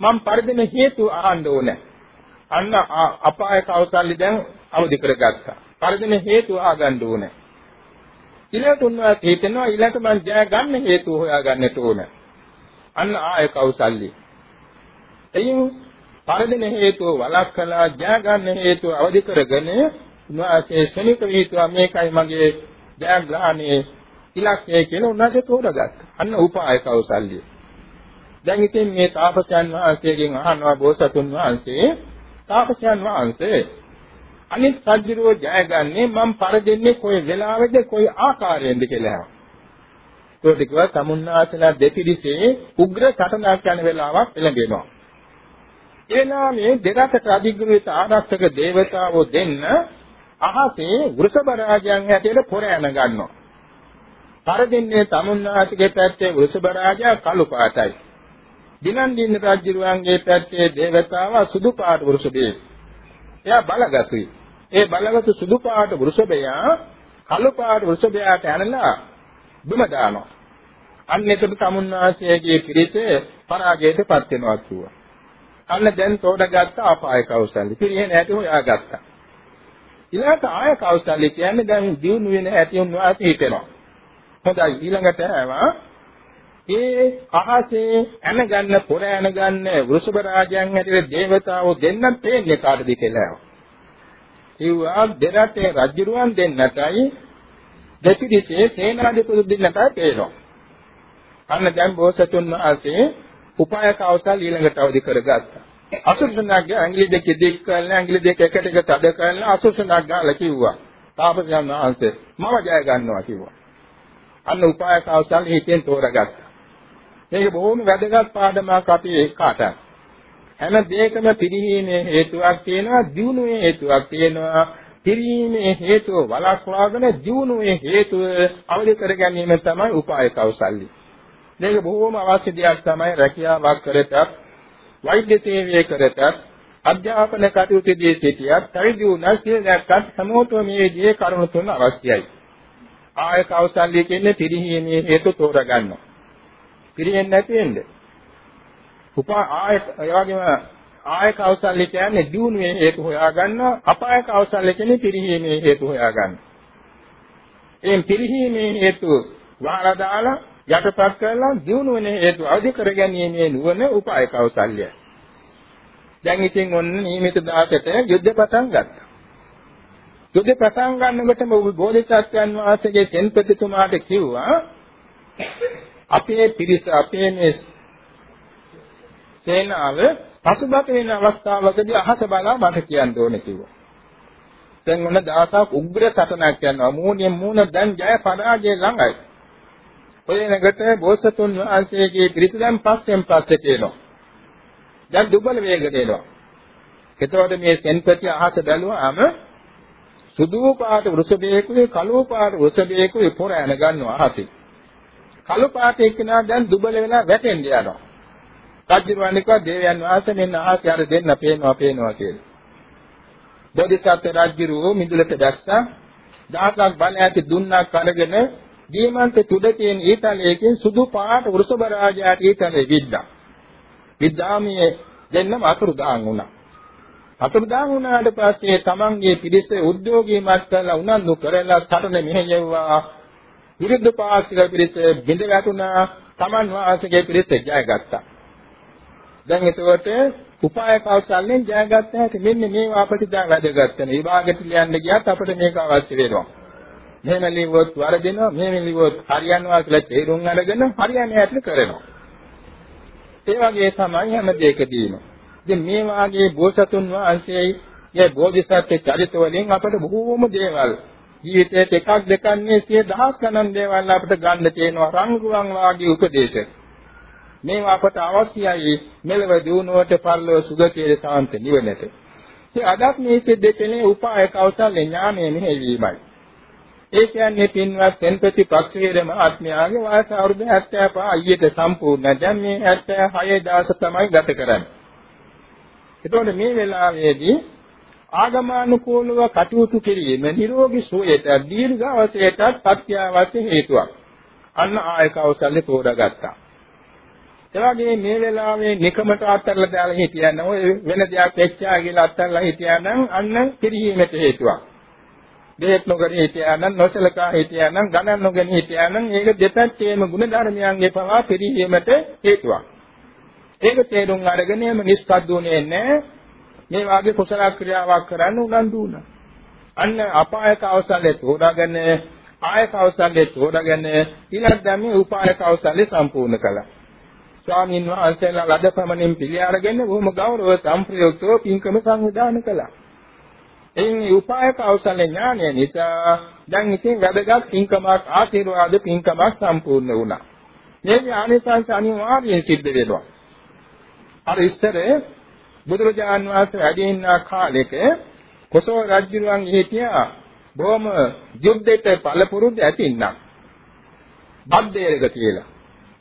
මම පරදින හේතු අහන්න ඕනේ. අන්න අපාය කෞසල්‍ය දැන් අවදි කරගත්තා. පරදින හේතු අහගන්න ඕනේ. ඊළඟට උන්වහන්සේ හිතනවා ඊළඟට මම ජය ගන්න හේතු හොයාගන්නට ඕනේ. අන්න ආය කෞසල්‍ය. එයින් පරදින හේතුව වළක්වලා ජය ගන්න හේතුව අවදි කරගෙන උන්වහන්සේ ශනික වේතුවා මේකයි මගේ ජයග්‍රහණයේ ඉලක්කය කියලා උන්වහන්සේ තෝරගත්තා. අන්න උපාය කෞසල්‍ය. දැන් ඉතින් මේ තාපසයන් වහන්සේගෙන් අහනවා බෝසතුන් වහන්සේ තාපසයන් වහන්සේ අනිත් සජ්ජිරෝ ජයගන්නේ මම පරදෙන්නේ කොයි වෙලාවෙද කොයි ආකාරයෙන්ද කියලා. ඒකට කිව්වා තමුන්නාසලා දෙපිරිසේ උග්‍ර සටනක් යන වෙලාවක් එළඹෙනවා. ඒ නාමයේ දෙරටට අධිග්‍රහිත ආරක්ෂක දේවතාවෝ දෙන්න අහසේ වෘෂභ රාජයන් හැටියට පොර යන ගන්නවා. පරදින්නේ තමුන්නාසිකේ පැත්තේ වෘෂභ රාජා කළු පාටයි. දිනන්දින්න රාජ්‍යරුවන්ගේ පැත්තේ දේවතාවා සුදු පාට වෘෂභේ. එයා බලගතුයි. ඒ බලගතු සුදු පාට වෘෂභයා කළු පාට වෘෂභයාට ඇනලා බිම දානවා. අන්න එතකොට තමුන්නාසියගේ පිරිසේ පරාජයටපත් වෙනවා කිව්වා. අන්න දැන් තෝඩගත්ත අපාය කෞසල්‍ය. පිරිහෙන හැටි හොයාගත්තා. ඊළඟට ආය කෞසල්‍ය කියන්නේ දැන් දියුණු වෙන හැටි උන්වහන්සේ හිතෙනවා. හොඳයි ඊළඟට ආවා ඒ අහසේ ඇන ගන්න පොර ඇන ගන්න වෘෂභ රාජයන් හැටියට දේවතාවෝ දෙන්නත් තේන්නේ කාටද කියලා. ඒවා දෙරටේ රජුරුවන් දෙන්නටයි දෙපිරිසේ සේනාධිපති දෙන්නටයි පේනවා. අන්න දැන් බෝසතුන් වහන්සේ උපාය කෞසල් ඊළඟට අවදි කරගත්තා. අසුසුනාගේ ඇඟිලි දෙක දික් කරලා ඇඟිලි දෙක එකට එක තද කරලා අසුසුනාක් ගාලා කිව්වා. තාපසයන් වහන්සේ මම ජය ගන්නවා කිව්වා. අන්න උපාය කෞසල් හිතෙන් තෝරගත්තා. මේක බොහොම වැදගත් පාඩමක් අපි කාටත්. හැම දෙයකම පිළිහීමේ හේතුවක් තියෙනවා, දියුණුවේ හේතුවක් තියෙනවා. පිරීමේ හේතුව වළක්වාගෙන දියුණුවේ හේතුව අවදි කර ගැනීම තමයි උපාය කෞසල්‍ය. මේක බොහොම අවශ්‍ය දෙයක් තමයි රැකියාවක් කරතත් වෛද්‍ය සේවය කරතත් අධ්‍යාපන කටයුතුදී සිටියත් පරිදි වුණා සිය දැක්කත් හැමෝටම මේ විදිහේ කරුණු තුන අවශ්‍යයි. ආය කෞසල්‍ය කියන්නේ පිරිහීමේ හේතු තෝරගන්නවා. පිරිහෙන්නේ නැති වෙන්නේ. උපා ආය ඒ වගේම ආය කෞසල්‍ය කියන්නේ දියුණුවේ හේතු හොයාගන්නවා. අපාය කෞසල්‍ය කියන්නේ පිරිහීමේ හේතු හොයාගන්නවා. එම් පිරිහීමේ හේතු වහලා දාලා යටපත් කරලා දිනු වෙන හේතු අවදි කරගැනීමේ නුවණ උපාය කෞසල්‍යයි. දැන් ඉතින් ඔන්න නියමිත දාසයට යුද්ධ පටන් ගත්තා. යුද්ධ පටන් ගන්නකොටම බෝධිසත්වයන් වහන්සේගේ සෙන්පතිතුමාට කිව්වා අපේ පිරිස අපේ මේ සේනාව පසුබට වෙන අවස්ථාවකදී අහස බලා මට කියන්න ඕනේ කිව්වා. දැන් ඔන්න දවසක් උග්‍ර සටනක් යනවා. මූණින් මූණ දැන් ජය පරාජය ළඟයි. ඔය නැගට බෝසතුන් වහන්සේගේ පිරිස දැන් පස්සෙන් පස්සට එනවා. දැන් දුබල වේගට එනවා. එතකොට මේ සෙන්පති අහස බැලුවාම සුදු පාට වෘෂභයකුයි කළු පාට වෘෂභයකුයි පොර යන ගන්නවා අහසේ. කළු පාට එක්කෙනා දැන් දුබල වෙලා වැටෙන්න යනවා. රජුවන්නිකව දේවයන් වහන්සේ මෙන්න අහසේ අර දෙන්න පේනවා පේනවා කියලා. බෝධිසත්ව රජුරු මිදුලට දැස්සා දහසක් බණ ඇති දුන්නක් අරගෙන දීමන්ත තුඩ තියෙන ඊතලයකින් සුදු පාට වෘෂභ රාජයාට ඊතලෙ විද්දා. විද්දාමියේ දෙන්නම අතුරුදාන් වුණා. අතුරුදාන් වුණාට පස්සේ තමන්ගේ පිරිස උද්‍යෝගීමත් කරලා උනන්දු කරලා සටන මෙහෙයවුවා. විරුද්ධ පාක්ෂික පිරිස බිඳ වැටුණා. තමන් වාසිකේ පිරිස ජයගත්තා. දැන් එතකොට උපාය කෞශල්‍යෙන් ජයගත්ත හැටි මෙන්න මේවා අපිට දැන් වැදගත් වෙන. විභාගෙට ලියන්න ගියත් අපිට මේක අවශ්‍ය වෙනවා. මෙහෙම ලිව්වොත් වරදිනවා, මෙහෙම ලිව්වොත් හරියනවා කියලා තේරුම් අරගෙන හරියන්නේ ඇතුළේ කරනවා. ඒ වගේ තමයි හැම දෙයකදීම. ඉතින් මේ වාගේ බෝසතුන් වහන්සේයි මේ බෝධිසත්ව චරිත වලින් අපට බොහෝම දේවල් ජීවිතයේ එකක් දෙකක් නේ සිය දහස් ගණන් දේවල් අපිට ගන්න තියෙනවා රංගුවන් වාගේ උපදේශ. මේවා අපට අවශ්‍යයි මෙලව දිනුවට පරිලෝ සුගතියේ සාන්ත නිවනට. ඉතින් අදත් මේ සිද්දෙතේ උපාය කෞශල්‍ය ඥානය මෙහෙවීමයි. ඒ කියන්නේ පින්වත් සෙන්පති පක්ෂවේද මහත්මයාගේ වයස අවුරුදු 75 අයියට සම්පූර්ණ. දැන් මේ 76 දාස තමයි ගත කරන්නේ. එතකොට මේ වෙලාවේදී ආගමානුකූලව කටයුතු කිරීම නිරෝගී සුවයට දීර්ඝාසයට අත්‍යවශ්‍ය හේතුවක්. අන්න ආය කෞසල්‍ය තෝරාගත්තා. එවාගේ මේ වෙලාවේ නිකමට අත්හැරලා දාලා හිටියනම් ඔය වෙන දෙයක් වෙච්චා කියලා අත්හැරලා හිටියනම් අන්න පිරිහීමට හේතුවක්. දෙයක් නොකර හිටියානම් නොසලකා හිටියානම් ගණන් නොගෙන හිටියානම් ඒක දෙපැත්තේම ගුණ ධර්මයන්ගේ පවා පිළිහිමට හේතුවක්. ඒක තේරුම් අරගෙන එම නිස්කද්දුනේ නැහැ. මේ වාගේ කුසල ක්‍රියාවක් කරන්න උනන්දු වුණා. අන්න අපායක අවසල්ලේ තෝරාගෙන ආයක අවසල්ලේ තෝරාගෙන ඊළඟ ධම්මේ උපායක අවසල්ලේ සම්පූර්ණ කළා. ස්වාමීන් වහන්සේලා ලද පමණින් පිළි අරගෙන බොහොම ගෞරව සම්ප්‍රයුක්තව පින්කම සංවිධානය කළා. එයින් උපාය කෞශල ඥානය නිසා දැන් ඉතින් වැදගත් පින්කමක් ආශිර්වාද පින්කමක් සම්පූර්ණ වුණා. මේ ඥානසංස අනිවාර්යයෙන් සිද්ධ වෙනවා. අර ඉස්තර බුදුරජාන් වහන්සේ වැඩ ඉන්න කාලෙක කොසෝ රජුරුවන් හිටියා බොහොම යුද්ධයට පළපුරුදු ඇතින්නම්. බද්දේරක කියලා.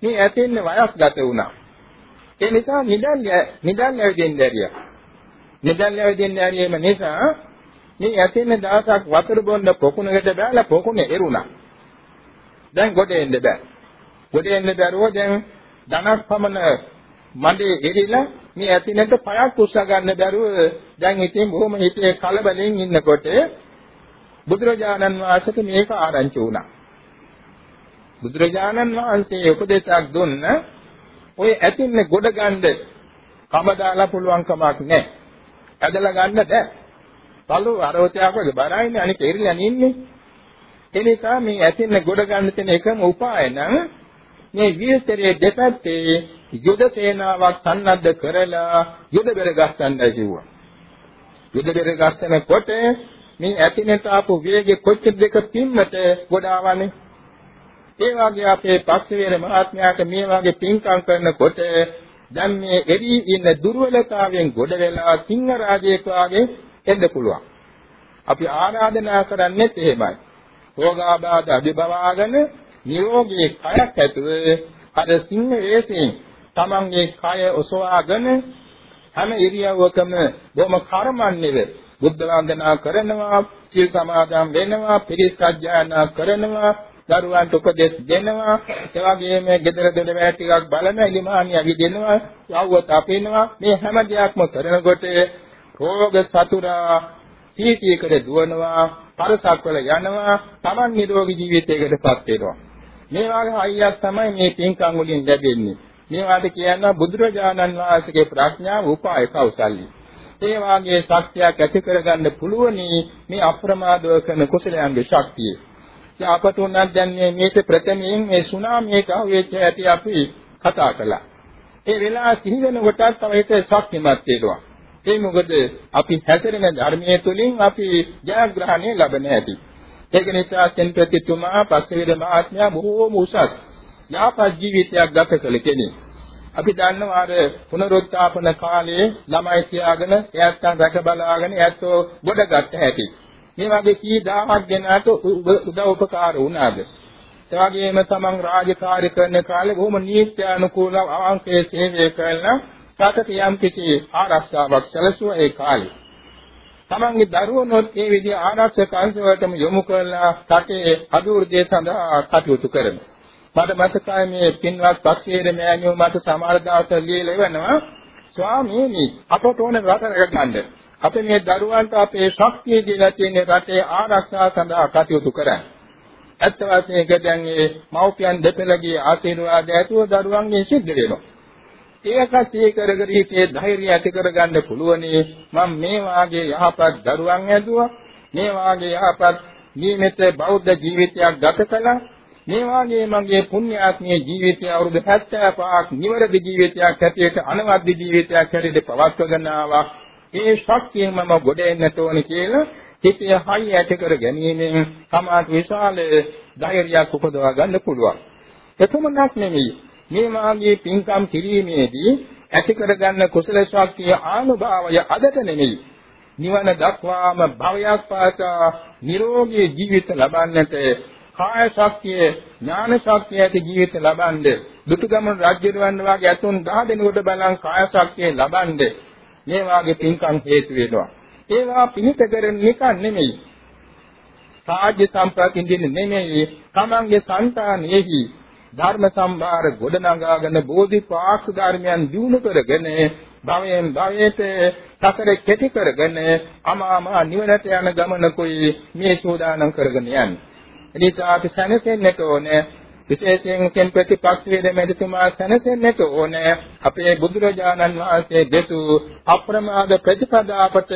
මේ ඇතින්න වයස්ගත වුණා. ඒ නිසා නිදල් නිදල් ඇවිදින්න ඇරියා. නිදල් ඇවිදින්න ඇරීම නිසා මේ ඇතෙන දවසක් වතුර බොන්න පොකුණකට බැලලා පොකුණ එරුණා. දැන් ගොඩ එන්න බෑ. ගොඩ එන්න බැරුව දැන් ධනක් පමණ මඩේ එරිලා මේ ඇතිනට පයක් උස්සා ගන්න බැරුව දැන් ඉතින් බොහොම හිතේ කලබලෙන් ඉන්නකොට බුදුරජාණන් වහන්සේට මේක ආරංචි වුණා. බුදුරජාණන් වහන්සේ උපදේශයක් දුන්න ඔය ඇතින්නේ ගොඩ ගන්න කම දාලා පුළුවන් කමක් නැහැ. ඇදලා ගන්න බෑ. පළු අරවතයක් වගේ බරයිනේ අනික එරිලා නින්නේ. ඒ නිසා මේ ඇතින්න ගොඩ ගන්න තියෙන එකම උපාය නම් මේ විස්තරයේ දෙපැත්තේ යුද සේනාවක් සන්නද්ධ කරලා යුද බෙර ගස්සන්නයි කිව්වා. යුද බෙර ගස්සනකොට මේ ඇතිනට ආපු වේගෙ කොච්චර දෙක පිම්මට ගොඩාවන්නේ. ඒ වගේ අපේ පස්සේ මහත්මයාට මේ වගේ පින්කම් කරනකොට දැන් මේ එරි ඉන්න දුර්වලතාවයෙන් ගොඩ වෙලා සිංහ රාජයෙක් වාගේ එන්න පුළුවන්. අපි ආරාධනා කරන්නේත් එහෙමයි. රෝගාබාධ අභිභවාගෙන නිරෝගී කයක් ඇතුව අර සිංහ වේසෙන් තමන්ගේ කය ඔසවාගෙන හැම ඉරියව්වකම බොහොම කර්මන්නේව බුද්ධ වන්දනා කරනවා, සීල් සමාදන් වෙනවා, පිරිස් සජ්ජායනා කරනවා, දරුවන්ට උපදෙස් දෙනවා, ඒ වගේම ගෙදර දොර ටිකක් බලන ඉලිමානිය අවිදිනවා, යව්වත අපිනවා. මේ හැම දෙයක්ම කරනකොට රෝග සතුරා සීසීකට දුවනවා පරසක් වල යනවා Taman නිරෝගී ජීවිතයකටපත් වෙනවා. මේ වගේ හයියක් තමයි මේ පින්කම් වලින් ලැබෙන්නේ. මේවාට කියනවා බුදුරජාණන් වහන්සේගේ ප්‍රඥාව උපාය කෞසල්‍ය ඒ වාගේ ශක්තියක් ඇති කරගන්න පුළුවනි මේ අප්‍රමාදව කරන කුසලයන්ගේ ශක්තිය. ඉතින් අපට උනත් දැන් මේ මේක ප්‍රථමයෙන් මේ සුනාමියක වෙච්ච ඇති අපි කතා කළා. ඒ වෙලාව සිහි වෙන කොටත් තව ඒක ශක්තිමත් වෙනවා. ඒ මොකද අපි හැසිරෙන ධර්මයේ තුලින් අපි ජයග්‍රහණය ලබන ඇති. ඒක නිසා සෙන්පතිතුමා පස්සේ මහත්මයා බොහෝම උසස් යාපත් ජීවිතයක් ගත කළ කෙනෙක්. අපි දන්නවා අර පුනරුත්ථාපන කාලයේ ළමයි තියාගෙන එයත්න් රැක බලාගෙන එයත්ෝ ගොඩගත් හැටි. මේ වගේ කී දහහක් දෙනාට උදව් උපකාර වුණාද? ඒ වගේම තමන් රාජකාරී කරන කාලේ බොහොම නීත්‍යානුකූලව අවංකේ සේවය කරලා රටට යම් කිසි ආරක්ෂාවක් සැලසුවා ඒ කාලේ. තමන්ගේ දරුවනොත් මේ විදිහ ආරක්ෂක අංශවලටම යොමු කරලා රටේ අභිවෘද්ධිය සඳහා කටයුතු කරනවා. මට මතකයි මේ පින්වත් පක්ෂයේ මෑණියෝ මට සමහර දවස්වල ලියලා එවනවා ස්වාමීනි අපට ඕන රට රැකගන්න. අපේ මේ දරුවන්ට අපේ ශක්තිය දීලා තියෙන රටේ ආරක්ෂාව සඳහා කටයුතු කරන්න. ඇත්ත වශයෙන්ම දැන් මේ මව්පියන් දෙපළගේ ආශිර්වාද ඇතුව දරුවන්ගෙන් සිද්ධ වෙනවා. ඒක සීකරගෙන හිතේ ධෛර්යය ඇති කරගන්න පුළුවනි මම මේ වාගේ යහපත් දරුවන් ඇදුවා මේ වාගේ යහපත් නියමිත බෞද්ධ ජීවිතයක් ගත කළා මේ වාගේ මගේ පුණ්‍යාත්මී ජීවිතය අවුරුදු 75ක් නිවැරදි ජීවිතයක් හැටියට අනවද්ද ජීවිතයක් හැටියට පවත්වගෙන ආවා ඒ ශක්තිය මම ගොඩ එන්නට ඕනේ කියලා හිතේ හයි ඇති කර ගැනීමෙන් සමාජ විශාල ධෛර්යයක් උපදවා ගන්න පුළුවන්. එතමනක් නෙමෙයි. මේ මාගේ පින්කම් කිරීමේදී ඇති කරගන්න කුසල ශක්තිය ආනුභාවය අදට නෙමෙයි. නිවන දක්වාම භවයක් පාසා නිරෝගී ජීවිත ලබන්නට කාය ශක්තිය ඥාන ශක්තිය ඇති ජීවිත ලබන්නේ දුටුගමන රාජ්‍යරවන්න වාගේ අතුන් 10 දෙනෙකුට බලන් කාය ශක්තිය ලබන්නේ මේ වාගේ පින්කම් හේතු වෙනවා. ඒවා පිහිට කරන නිකන් නෙමෙයි. රාජ්‍ය සම්ප්‍රතින්දින නෙමෙයි. තමන්ගේ సంతානෙහි ධර්ම සම්භාර ගොඩනගාගෙන බෝධිපාක්ෂ ධර්මයන් දිනු කරගෙන භවයෙන් භවයට සසර කෙටි කරගෙන අමාම නිවනට යන ගමනකුයි මේ සෝදානම් කරගෙන යන්නේ. එනිසා අපි සැනසෙන්නට ඕනේ. විශේෂයෙන් කෙන් ප්‍රතිපක්ෂ වේදමෙතුමා සැනසෙන්නට ඕනේ. අපේ බුදුරජාණන් වහන්සේ දෙසු අප්‍රමාද ප්‍රතිපදාපට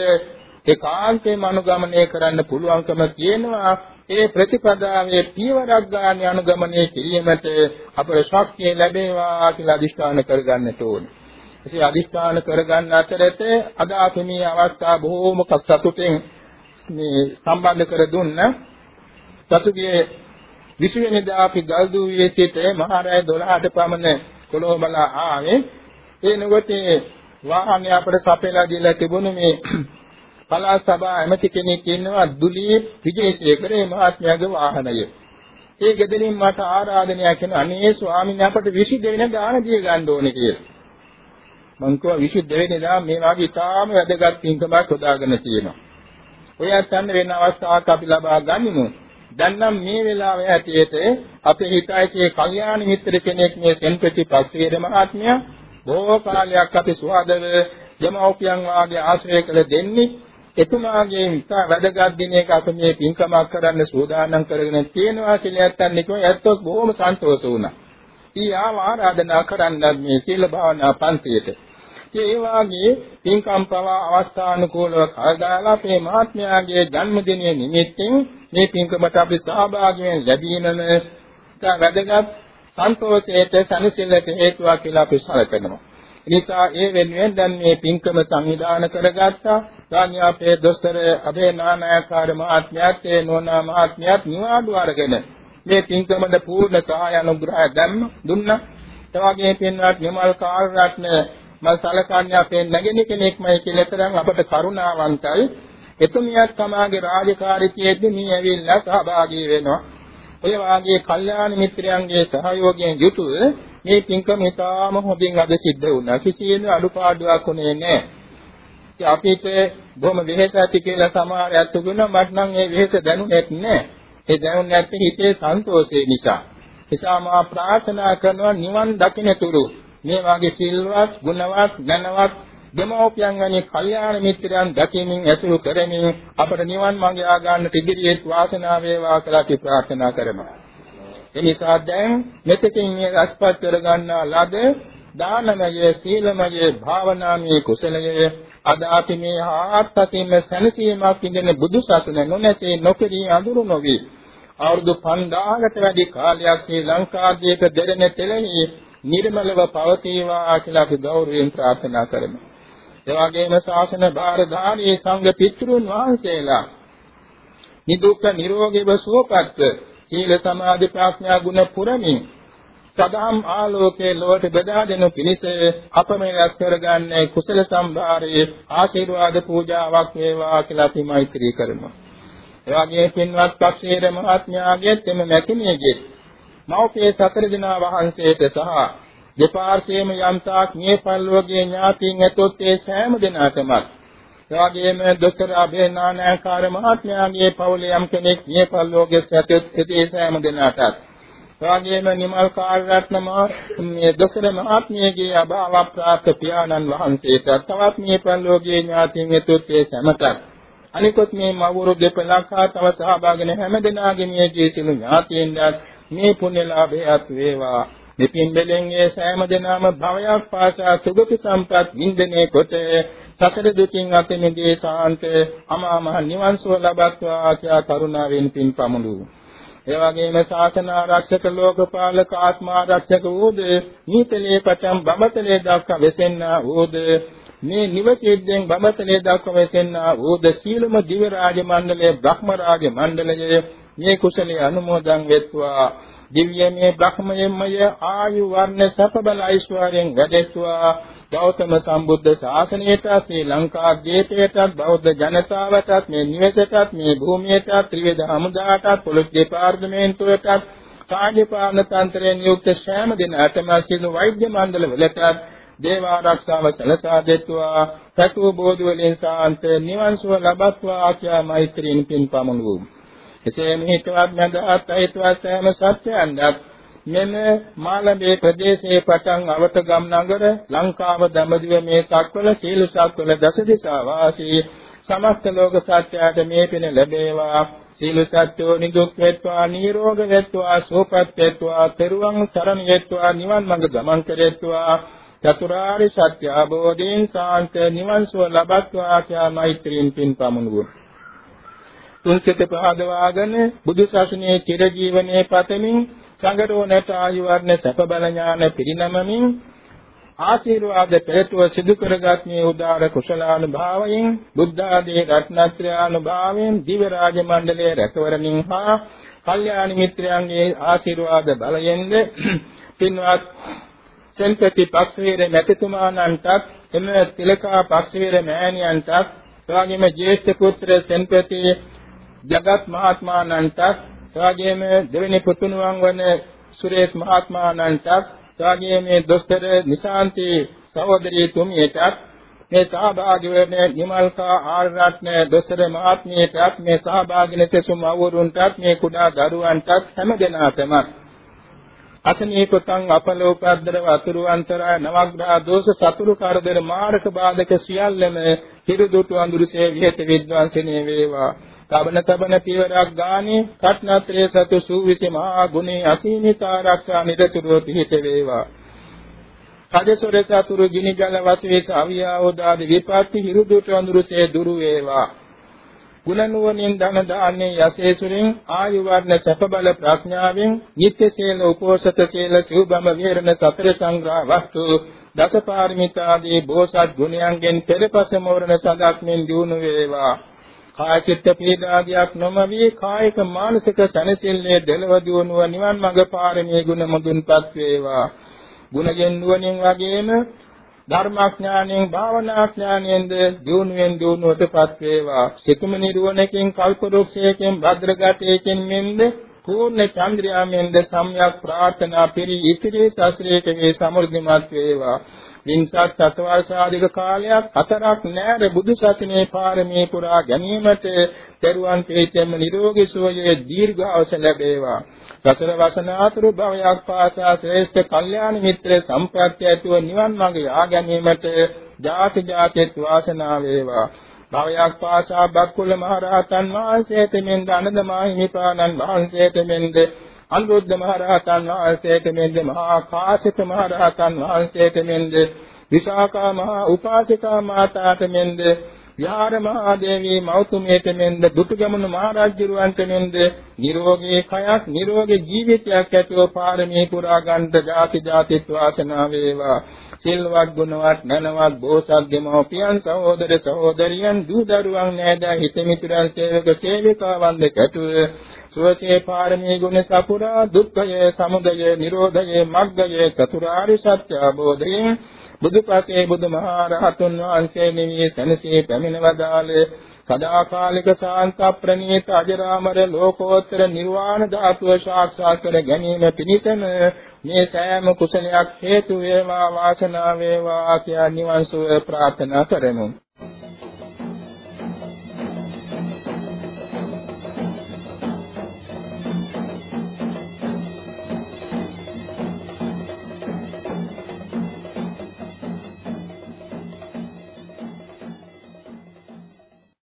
ඒකාන්තයෙන්ම අනුගමනය කරන්න පුළුවන්කම තියෙනවා. ඒ ප්‍රතිපදාවේ පියවරක් ගන්න අනුගමනය කිරීමට අපේ ශක්තිය ලැබේවා කියලා අදිෂ්ඨාන කරගන්නට ඕනේ. එසේ අදිෂ්ඨාන කරගන්න අතරතේ අද අපි මේ අවස්ථාව බොහෝම සතුටින් මේ සම්බන්ධ කර දුන්න සතුගේ විශ්වෙනිදා අපි ගල්දුවේ සිට මහරය 12ට පමණ කොළඹලා ආවේ ඒ නුගතේ වාහනේ අපට සපයලා දීලා තිබුණු මේ පළාත් සභා ඇමති කෙනෙක් ඉන්නවා දුලීප් විජේසේකර මේ මහත්මයාගේ වාහනය. ඒ ගෙදරින් මට ආරාධනයක් කරන අනේ ස්වාමීන් අපට 22 වෙනි දාන දී ගන්න ඕනේ කියලා. මං කිව්වා 22 වෙනි දා මේ වගේ ඉතාම වැදගත් පින්කමක් හොදාගෙන තියෙනවා. ඔය අත්යන් වෙන අවස්ථාවක් අපි ලබා ගනිමු. දැන් නම් මේ වෙලාවේ ඇටියෙත අපේ හිතයිසේ කල්යාණ මිත්‍ර කෙනෙක් මේ සෙන්පති පක්ෂයේ මහත්මයා බොහෝ කාලයක් අපි සුවදව දෙමව්පියන් වාගේ ආශ්‍රය කළ දෙන්නේ එතුමාගේ ඉතා වැදගත් දිනයක අප මේ පින්කමක් කරන්න සූදානම් කරගෙන තියෙනවා කියලා නැත්තන් කිව්වා ඇත්තොත් බොහොම සන්තෝෂ වුණා. ඊ ආව ආරාධනා කරන්න මේ සීල භාවනා පන්තියට. ඒ වාගේ පින්කම් පවා අවස්ථානුකූලව කල්දාලා අපේ මහත්මයාගේ ජන්මදිනය නිමිත්තෙන් මේ පින්කමට අපි සහභාගී වෙන ලැබීනම ඉතා වැදගත් සන්තෝෂයට සනසිල්ලට හේතුවක් කියලා අපි සැලකනවා. නිසා ඒ වෙනුවෙන් දැන් මේ පින්කම සංවිධාන කරගත්තා. ගාමිය අපේ දොස්තර අබේ නානායකාර මහත්මයාත් ඒ නෝනා මහත්මයාත් නිවාඩු අරගෙන මේ පින්කමද පූර්ණ සහාය අනුග්‍රහය දැම්ම දුන්නා. එවාගේ පින්වත් නිමල් කාර්යරත්න මල් සලකන්නේ අපේ නැගෙන කෙනෙක්මයි කියලා තරම් අපට කරුණාවන්තයි. එතුමියත් තමාගේ රාජකාරීත්වයේදී මේ ඇවිල්ලා සහභාගී වෙනවා. ඔය වාගේ කල්යාණ මිත්‍රයන්ගේ සහයෝගයෙන් යුතුව මේ පින්කම ඉතාම හොඳින් අද සිද්ධ වුණා. කිසියම් අඩුපාඩුවක් උනේ නැහැ. ඉතින් අපිට බොහොම වෙහෙස ඇති කියලා සමහර අයත් කියනවා මට නම් මේ වෙහෙස දැනුනේ නැහැ. ඒ දැනුනේ නැත්තේ හිතේ සන්තෝෂය නිසා. නිසා මා ප්‍රාර්ථනා කරනවා නිවන් දකින්න තුරු මේ වාගේ සිල්වත්, ගුණවත්, ඥානවත් දෙමෝපියන් වැනි කල්යාණ මිත්‍රයන් දකිමින් ඇසුරු කරමින් අපට නිවන් මඟ යා ගන්නට ඉදිරියේ වාසනාව වේවා කියලා අපි ප්‍රාර්ථනා කරමු. එනිසා දැන් මෙතකින් මේ අස්පත් කරගන්නා ලද දානමය සීලමය භාවනාමය කුසලය අද අපි මේ ආත්මසින්ම සැනසීමක් ඉඳන බුදු සසුන නොනැසී නොපිරී අඳුරු නොවි අවුරුදු 5000කට වැඩි කාලයක් ශ්‍රී ලංකාදීප දෙරණ තෙලෙහි නිර්මලව පවතිවා කියලා අපි ගෞරවයෙන් ප්‍රාර්ථනා කරමු. එවාගේම ශාසන භාරධාරී සංඝ පිටුරුන් වහන්සේලා නිදුක්ඛ නිරෝගීව සුවපත්ව සීල සමාධි ප්‍රඥා ගුණ පුරමින් සදාම් ආලෝකයේ ලොවට බෙදා දෙනු පිණිස අප මේ රැස් කරගන්නේ කුසල සම්භාරයේ ආශිර්වාද පූජාවක් වේවා කියලා අපි මෛත්‍රී කරනවා. එවාගේ පින්වත් පක්ෂයේ මහත්මයාගේ තෙම මැතිණියගේ මෞපිය සතර දිනා වහන්සේට සහ දෙපාර්ශ්වයේම යම්තාක් මේ පල්ලෝගේ ඥාතීන් ඇතොත් ඒ සෑම දිනකටම එවාගේම දොස්තර අභේනානාකාර මහත්මයාගේ පවුලේ යම් කෙනෙක් මේ පල්ලෝගේ ඇතොත් ඒ සෑම දිනකටත් එවාගේම නිමල් කාර්යරත්න මේ දොස්තර මහත්මියගේ අභාව ප්‍රාප්ත පියාණන් වහන්සේට තවත් මේ පල්ලෝගේ ඥාතීන් ඇතොත් ඒ සෑමටත් අනිකොත් මේ මවුරු දෙපළක් හා තව සහභාගී හැම දෙනාගේ මේ ජීසිලු ඥාතීන්වත් මේ පුණ්‍ය ලාභයත් වේවා මෙපින් බෙලෙන්ගේ සෑම දිනම භවයක් පාසා සුගති සම්පත් වින්දනයේ කොට සතර දුකින් අත මිදී සාන්ත අමා මහ නිවන් සුව ලබත්වා කියා කරුණාවෙන් පින් පමුණු. ඒ වගේම ශාසන ආරක්ෂක ලෝකපාලක ආත්ම ආරක්ෂක වූද නීතලේ පටන් බඹතලේ දක්වා වෙසෙන්නා වූද මේ නිවසේද්දෙන් බඹතලේ දක්වා වෙසෙන්නා වූද සීලම දිව රාජ මණ්ඩලයේ බ්‍රහ්ම රාජ මණ්ඩලයේ මේ කුසලයේ අනුමෝදන් වෙත්වා. දිව්‍යමය බ්‍රහ්මයේමය ආයු වර්ණ සප බල ඓශ්වර්යයෙන් වැඩෙත්වා ගෞතම සම්බුද්ධ ශාසනයට ශ්‍රී ලංකා දීපයටත් බෞද්ධ ජනතාවටත් මේ නිවසටත් මේ භූමියටත් ත්‍රිවිධ හමුදාටත් පොලිස් දෙපාර්තමේන්තුවටත් කාර්යපාලන තන්ත්‍රයෙන් යුක්ත සෑම දිනකටම සිදු වෛද්‍ය මණ්ඩල වලටත් දේව ආරක්ෂාව සැලසා දෙත්වා. සතු බෝධි වලින් සාන්ත නිවන් සුව ලබත්වා ආඛ්‍යා මෛත්‍රීන් පින් පමුණු එසේ මිහිතවත් නැදහත් අයිතවත් සෑම සත්‍යයන්වත් මෙම මාළඹේ ප්‍රදේශයේ පටන් අවතගම් නගර ලංකාව දඹදිව මේ සක්වල සීල සක්වල දස දිසා වාසී. සමස්ත ලෝක සත්‍යයට මේ පින ලැබේවා. සීල සත්‍යෝ නිදුක් වෙත්වා නිරෝග වෙත්වා සෝපත් වෙත්වා තෙරුවන් සරණ වෙත්වා නිවන් මඟ ගමන් කෙරෙත්වා. චතුරාර්ය සත්‍ය අවබෝධයෙන් සාන්ත නිවන් සුව ලබත්වා කියා මෛත්‍රියෙන් පින් පමුණුවෝ. තුන්සිත පහදවාගෙන බුදු සසුනේ චිරජීවනයේ පතමින් සංගරෝණට ආයු වර්ණ සැප බල ඥාන පිරිනමමින් ආශිර්වාද පෙරටුව සිදු කරගත් මේ උදාර කුසලානුභාවයෙන් බුද්ධ ආදී රත්නත්‍රය අනුභාවයෙන් දිව රාජ මණ්ඩලයේ රැකවරණින් හා කල්යාණ මිත්‍රයන්ගේ ආශිර්වාද බලයෙන්ද පින්වත් සෙන්පති පක්ෂවීර මැතිතුමාණන්ටත් එම තිලකා පක්ෂවීර මෑණියන්ටත් එවාගෙම ජේෂ්ඨ පුත්‍ර සෙන්පති ජගත් මහත්මාණන්ටත් එවාගෙම දෙවෙනි පුතුණුවන් වන සුරේෂ් මහත්මාණන්ටත් එවාගෙම මේ දොස්තර නිශාන්ති සහෝදරී තුමියටත් මේ සහභාගී වෙන නිමල්කා ආරණ්‍ය දොස්තර මහත්මියටත් මේ සහභාගී නැසසු මව්වරුන්ටත් මේ කුඩා දරුවන්ටත් හැම දෙනාටම අසනීපතං අපලෝපද්දර වතුරු අන්තරය නවග්‍රහ දෝෂ සතුරු කරදර මාරක බාධක සියල්ලම හිරුදුතු අඳුරසේ විහෙත විද්වාංශනේ වේවා. තබන තබන පියවරක් ගානේ කට්නත්‍රයේ සතු සූවිසි මහා ගුණේ අසීමිත ආරක්ෂා නිරතුරුව පිහිට වේවා. කදසොර සතුරු ගිනි ජල වශයෙන් අවියාවෝදාද විපත්ති හිරුදුතු අඳුරසේ දුරු වේවා. ගුණ නුවණින් ධන දාන්නේ යසේසුරින් ආයු වර්ණ සැප බල ප්‍රඥාවෙන් නිත්‍ය සීල උපෝසත සීල සිව්බම විහෙරණ සතර සංග්‍රහ වස්තු දසපාරමිතාදී බෝසත් ගුණයන්ගෙන් පෙරපස මෝරණ සදාක්මින් දිනු වේවා. කාය චිත්ත පීඩාදියක් නොමවි කායික මානසික සැනසෙල්ලේ දෙලව දිනුව නිවන් මඟ පාරමී ගුණ මුදුන්පත් වේවා. ගුණයෙන් නුවණින් වගේම ධර්මාඥාණයෙන් භාවනාඥාණයෙන්ද දියුණුවෙන් දියුණුවටපත් වේවා. සිතුම නිරුවණකින් කල්පරුක්ෂයකින් භද්‍රගතයකින් මෙන්ද පූර්ණ චන්ද්‍රයාමෙන්ද සම්‍යක් ප්‍රාර්ථනා පිරි ඉතිරි ශාස්ත්‍රයේ වේ සමෘද්ධිමත් වේවා. වින්සත් සතවර්ෂාධික කාලයක් හතරක් නෑර බුදු සසුනේ පාරමී පුරා ගැනීමට දරුවන් පිළිතෙම නිරෝගී සුවයේ දීර්ඝාස ලැබේවා. සතර වසනාතුරු භවයක් පාසා ශ්‍රේෂ්ඨ කල්යාණ මිත්‍ර සම්ප්‍රත්‍ය ඇතුව නිවන් මඟ යා ගැනීමට ජාති ජාතිත් වාසනාව වේවා. භවයක් පාසා බක්කුල මහරහතන් වහන්සේට මෙන්ද අනදමාහිමිපාණන් වහන්සේට මෙන්ද අනුරුද්ධ මහරහතන් වහන්සේට මෙන්ද මහා කාශ්‍යප මහරහතන් වහන්සේට මෙන්ද විශාඛා මහා උපාසිකා මාතාට මෙන්ද විහාර මහා දේවී මෞතුමියට මෙන්ද දුටුගැමුණු මහරජුරවන්ට මෙන්ද නිරෝගී කයක් නිරෝගී ජීවිතයක් ඇතිව පාරමී පුරා ගන්නට ජාති ජාතිත් වාසනාව වේවා. සිල්වත් ගුණවත් නැනවත් බෝසත් දෙමෝපියන් සහෝදර සහෝදරියන් දූ දරුවන් නෑදෑ හිත මිතුරන් සේවක සේවිකාවන් දෙකටුව සුවසේ පාරමී ගුණ සපුරා දුක්ඛය සමුදය නිරෝධය මග්ගය චතුරාර්ය සත්‍ය අවබෝධයෙන් බුදුපසේ බුදුමහරහතුන් වහන්සේ නිවී සැනසී පැමිණවදාලේ සදාකාලික ශාන්ත ප්‍රණීත අජරාමර ලෝකෝත්තර නිර්වාණ ධාතුව සාක්ෂාත් කර ගැනීම පිණිසම මේ සෑම කුසලයක් හේතු වේවා වාසනාව වේවා කියා නිවන් සුව ප්‍රාර්ථනා කරමු.